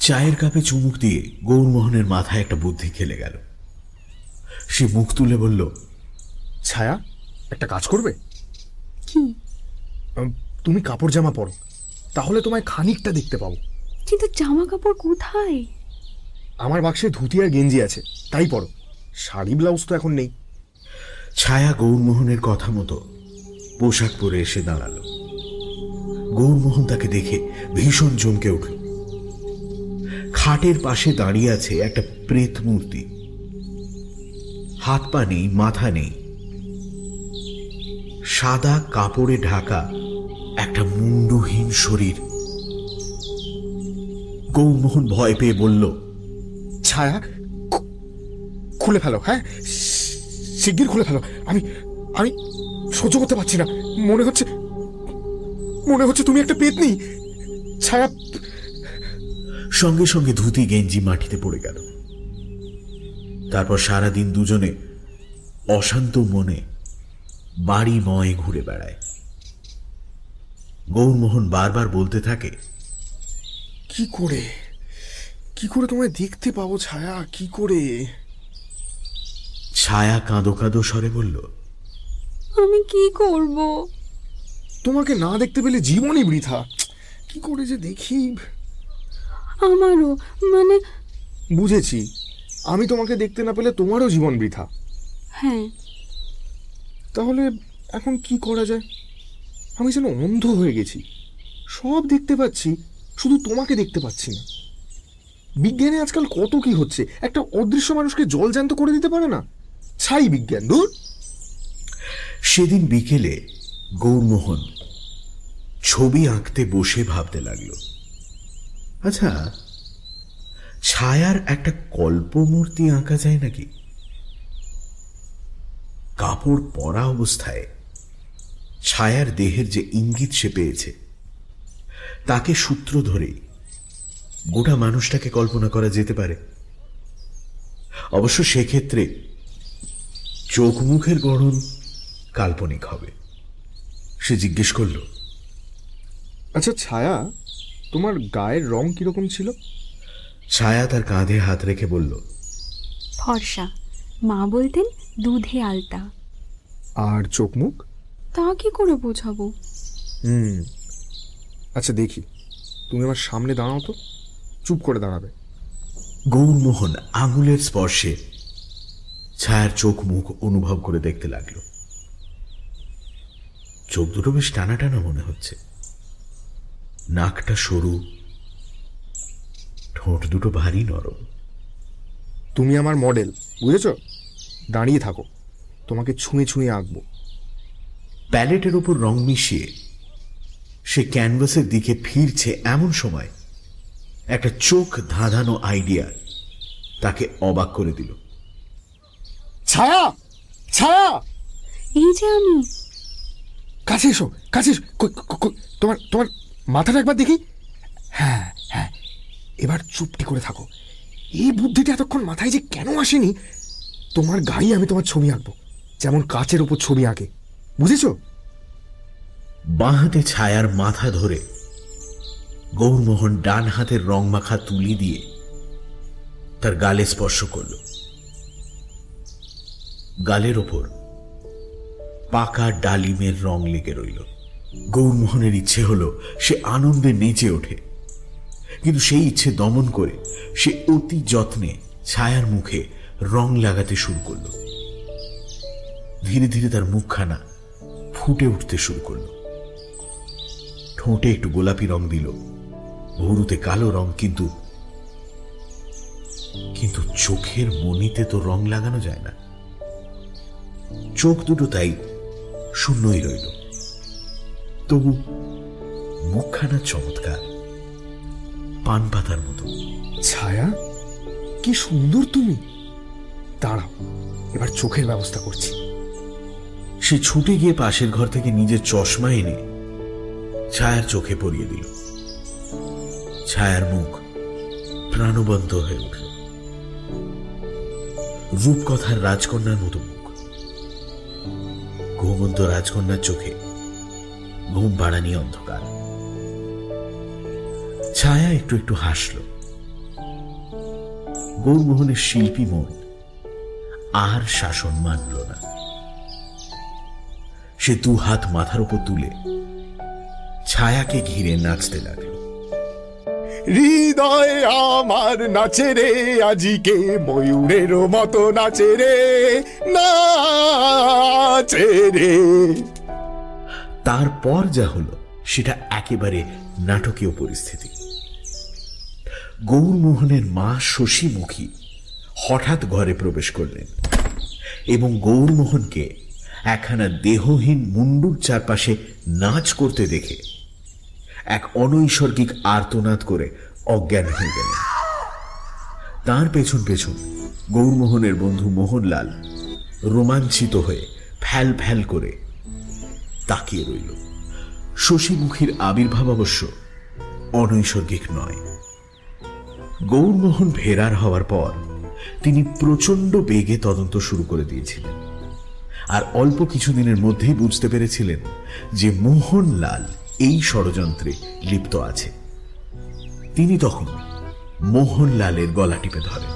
চায়ের কাপে চুমুক দিয়ে গৌরমোহনের মাথায় একটা বুদ্ধি খেলে গেল। সে মুখ তুলে বলল ছায়া একটা কাজ করবে? কি তুমি কাপড় জামা পরো তাহলে তোমায় খানিকটা দেখতে পাবো। কিন্তু জামা কাপড় কোথায়? আমার বাক্সে ধুতি আর গেঞ্জি আছে তাই পরো। শাড়ি ব্লাউজ তো এখন নেই। ছায়া গৌরমোহনের কথা মতো পোশাক পরে এসে দাঁড়াল। গৌরমোহন তাকে দেখে ভীষণ চমকে উঠল। খাটের পাশে দাঁড়িয়ে আছে একটা প্রেত মূর্তি। হাত পা নেই, মাথা নেই। সাদা কাপড়ে ঢাকা একটা মুন্ডহীন শরীর। গৌরমোহন ভয় পেয়ে বলল, ছায়া খুলে ফেলো হ্যাঁ? শিগগির খুলে ফেলো। আমি আমি সহ্য করতে পারছি না। মনে হচ্ছে মনে হচ্ছে তুমি একটা পেতনি। ছায়া সঙ্গে সঙ্গে ধুতি গেঞ্জি মাটিতে পড়ে গেল। তারপর সারাদিন দুজনে অশান্ত মনে বাড়ি ময় ঘুরে বেড়ায়। গৌরমোহন বারবার বলতে থাকে কি করে? কি করে তোমায় দেখতে পাবো ছায়া? কি করে? ছায়া কাঁদো কাঁদো স্বরে বলল আমি কি করব? তোমাকে না দেখতে পেলে জীবনই বৃথা। কি করে যে দেখি? আমারও মানে বুঝেছি। আমি তোমাকে দেখতে না পেলে তোমারও জীবন বৃথা। হ্যাঁ। তাহলে এখন কি করা যায়? আমি যেন অন্ধ হয়ে গেছি। সব দেখতে পাচ্ছি শুধু তোমাকে দেখতে পাচ্ছি না। বিজ্ঞানে আজকাল কত কি হচ্ছে একটা অদৃশ্য মানুষকে জল জ্যান্ত করে দিতে পারে না? ছাই বিজ্ঞান দূর সেদিন বিকেলে গৌরমোহন ছবি আঁকতে বসে ভাবতে লাগল। আচ্ছা ছায়ার একটা কল্পমূর্তি আঁকা যায় নাকি? কাপড় পরা অবস্থায় ছায়ার দেহের যে ইঙ্গিত সে পেয়েছে, তাকে সূত্র ধরেই গোটা মানুষটাকে কল্পনা করা যেতে পারে। অবশ্য সেক্ষেত্রে চোখ মুখের গড়ন কাল্পনিক হবে। সে জিজ্ঞেস করল আচ্ছা ছায়া তোমার গায়ের রং কীরকম ছিল? ছায়া তার কাঁধে হাত রেখে বলল ফর্সা মা বলতেন দুধে আলতা। আর চোখ মুখ? তা কি করে বোঝাবো? হুম আচ্ছা দেখি তুমি আমার সামনে দাঁড়াও তো চুপ করে দাঁড়াবে। গৌরমোহন আঙুলের স্পর্শে ছায়ার চোখ মুখ অনুভব করে দেখতে লাগল। চোখ দুটো বেশ টানা টানা মনে হচ্ছে। নাকটা সরু ঠোঁট দুটো ভারী নরম। তুমি আমার মডেল বুঝেছ? দাঁড়িয়ে থাকো তোমাকে ছুঁয়ে ছুঁয়ে আঁকবো। প্যালেটের উপর রং মিশিয়ে সে ক্যানভাসের দিকে ফিরছে এমন সময় একটা চোখ ধাঁধানো আইডিয়া তাকে অবাক করে দিল। ছায়া! ছায়া! এই যে আমি। কাছে এসো কাছে এসো। তোমার তোমার মাথাটা একবার দেখি। হ্যাঁ হ্যাঁ। এবার চুপটি করে থাকো। এই বুদ্ধিটা এতক্ষণ মাথায় যে কেন আসেনি? তোমার গায়ে আমি তোমার ছবি আঁকবো, যেমন কাচের ওপর ছবি আঁকে। বুঝেছ? বাঁ হাতে ছায়ার মাথা ধরে গৌরমোহন ডান হাতের রং মাখা তুলি দিয়ে তার গালে স্পর্শ করল। গালের ওপর পাকা ডালিমের রং লেগে রইল। গৌরমোহনের ইচ্ছে হলো সে আনন্দে নেচে ওঠে। কিন্তু সেই ইচ্ছে দমন করে সে অতি যত্নে ছায়ার মুখে রং লাগাতে শুরু করল। ধীরে ধীরে তার মুখখানা ফুটে উঠতে শুরু করল। ঠোঁটে একটু গোলাপি রং দিল। ভুরুতে কালো রং, কিন্তু কিন্তু চোখের মনিতে তো রং লাগানো যায় না। চোখ দুটো তাই শূন্যই রইল। তবু মুখখানা চমৎকার। পান পাতার মতো। ছায়া? কি সুন্দর তুমি। দাঁড়াও এবার চোখের ব্যবস্থা করছি। সে ছুটে গিয়ে পাশের ঘর থেকে নিজের চশমা এনে ছায়ার চোখে পরিয়ে দিল। ছায়ার মুখ প্রাণবন্ত হয়ে উঠল। রূপকথার রাজকন্যার মতো মুখ। ঘুমন্ত রাজকন্যার চোখে ঘুম বাড়ানি অন্ধকার। ছায়া একটু একটু হাসল। গৌরমোহনের শিল্পী মন আর শাসন মানল না। সে দু হাত মাথার উপর তুলে ছায়াকে ঘিরে নাচতে লাগল। হৃদয় আমার নাচে রে, আজিকে ময়ূরের মতো নাচে রে রে। তারপর যা হলো, সেটা একেবারে নাটকীয় পরিস্থিতি। গৌরমোহনের মা শশীমুখী হঠাৎ ঘরে প্রবেশ করলেন এবং গৌরমোহনকে একখানা দেহহীন মুন্ডুর চারপাশে নাচ করতে দেখে এক অনৈসর্গিক আর্তনাদ করে অজ্ঞান হয়ে গেলেন। তার পেছন পেছন গৌরমোহনের বন্ধু মোহনলাল রোমাঞ্চিত হয়ে ফ্যাল ফ্যাল করে তাকিয়ে রইল। শশীমুখীর আবির্ভাব অবশ্য অনৈসর্গিক নয়। গৌরমোহন ফেরার হওয়ার পর তিনি প্রচণ্ড বেগে তদন্ত শুরু করে দিয়েছিলেন। আর অল্প কিছুদিনের মধ্যেই বুঝতে পেরেছিলেন যে মোহনলাল এই ষড়যন্ত্রে লিপ্ত আছে। তিনি তখন মোহনলালের গলা টিপে ধরেন।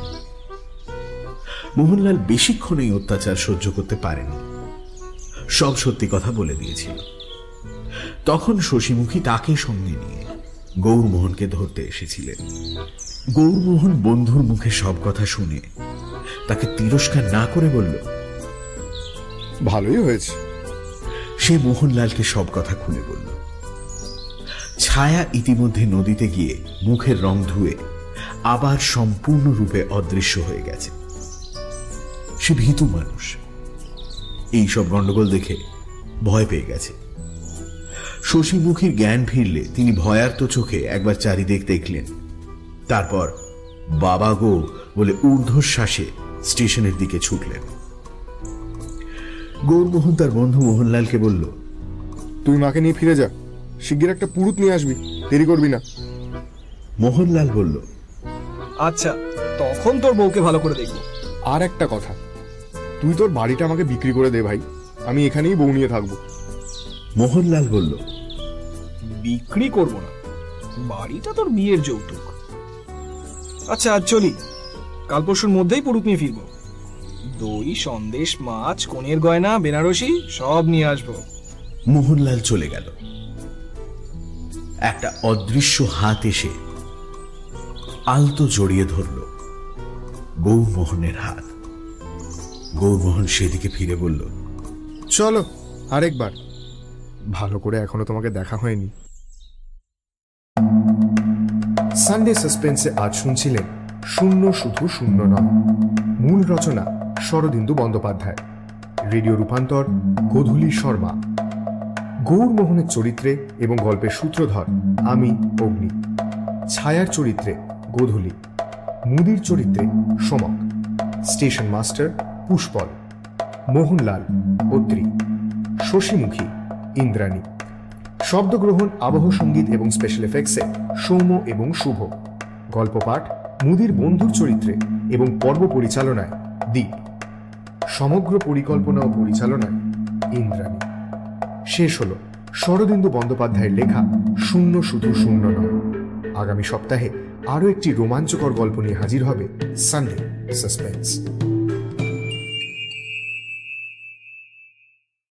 মোহনলাল বেশিক্ষণ এই অত্যাচার সহ্য করতে পারেনি সব সত্যি কথা বলে দিয়েছিল। তখন শশীমুখী তাকে সঙ্গে নিয়ে গৌরমোহনকে ধরতে এসেছিলেন। গৌরমোহন বন্ধুর মুখে সব কথা শুনে তাকে তিরস্কার না করে বলল ভালোই হয়েছে। সে মোহনলালকে সব কথা খুলে বলল। ছায়া ইতিমধ্যে নদীতে গিয়ে মুখের রং ধুয়ে আবার সম্পূর্ণরূপে অদৃশ্য হয়ে গেছে। সে ভীতু মানুষ। এই সব গন্ডগোল দেখে ভয় পেয়ে গেছে। শশীমুখীর জ্ঞান ফিরলে তিনি ভয়ার্ত চোখে একবার চারিদিক দেখলেন। তারপর বাবা গো! বলে ঊর্ধ্বশ্বাসে স্টেশনের দিকে ছুটলেন। গৌরমোহন তার বন্ধু মোহনলালকে বলল তুই মাকে নিয়ে ফিরে যা। শিগগির একটা পুরুত নিয়ে আসবি। দেরি করবি না। মোহনলাল বলল আচ্ছা তখন তোর বউকে ভালো করে দেখব। আর একটা কথা। তুই তোর বাড়িটা আমাকে বিক্রি করে দে ভাই। আমি এখানেই বউ নিয়ে থাকব। মোহনলাল বলল বিক্রি করব না। বাড়িটা তোর বিয়ের যৌতুক। আচ্ছা আজ চলি। কাল পরশুর মধ্যেই পুরুত নিয়ে ফিরবো। দই সন্দেশ মাছ কনের গয়না বেনারসি সব নিয়ে আসব। মোহনলাল চলে গেল। একটা অদৃশ্য হাত এসে আলতো জড়িয়ে ধরল বউ মোহনের হাত। গৌরমোহন সেদিকে ফিরে বলল, চলো, আরেকবার। ভালো করে এখনও তোমাকে দেখা হয়নি। সানডে সাসপেন্সে আজ শুনছিলেন শূন্য শুধু শূন্য নয়। মূল রচনা শরদিন্দু বন্দ্যোপাধ্যায়। রেডিও রূপান্তর গোধূলি শর্মা। গৌরমোহনের চরিত্রে এবং গল্পের সূত্রধর আমি, অগ্নি। ছায়ার চরিত্রে গোধূলি। মুদির চরিত্রে সমক। Station master Pushpal, Mohanlal Atri Shoshimukhi, Indrani. শব্দগ্রহণ, আবহ সংগীত এবং স্পেশাল এফেক্টসে সৌম্য এবং শুভ। গল্প পাঠ, মুদির বন্ধুর চরিত্রে এবং পর্ব পরিচালনায় দীপ। সমগ্র পরিকল্পনা ও পরিচালনায় ইন্দ্রাণী। শেষ হল শরদিন্দু বন্দ্যোপাধ্যায়ের লেখা শূন্য শুধু শূন্য নয়। আগামী সপ্তাহে আরও একটি রোমাঞ্চকর গল্প নিয়ে হাজির হবে সানডে সাসপেন্স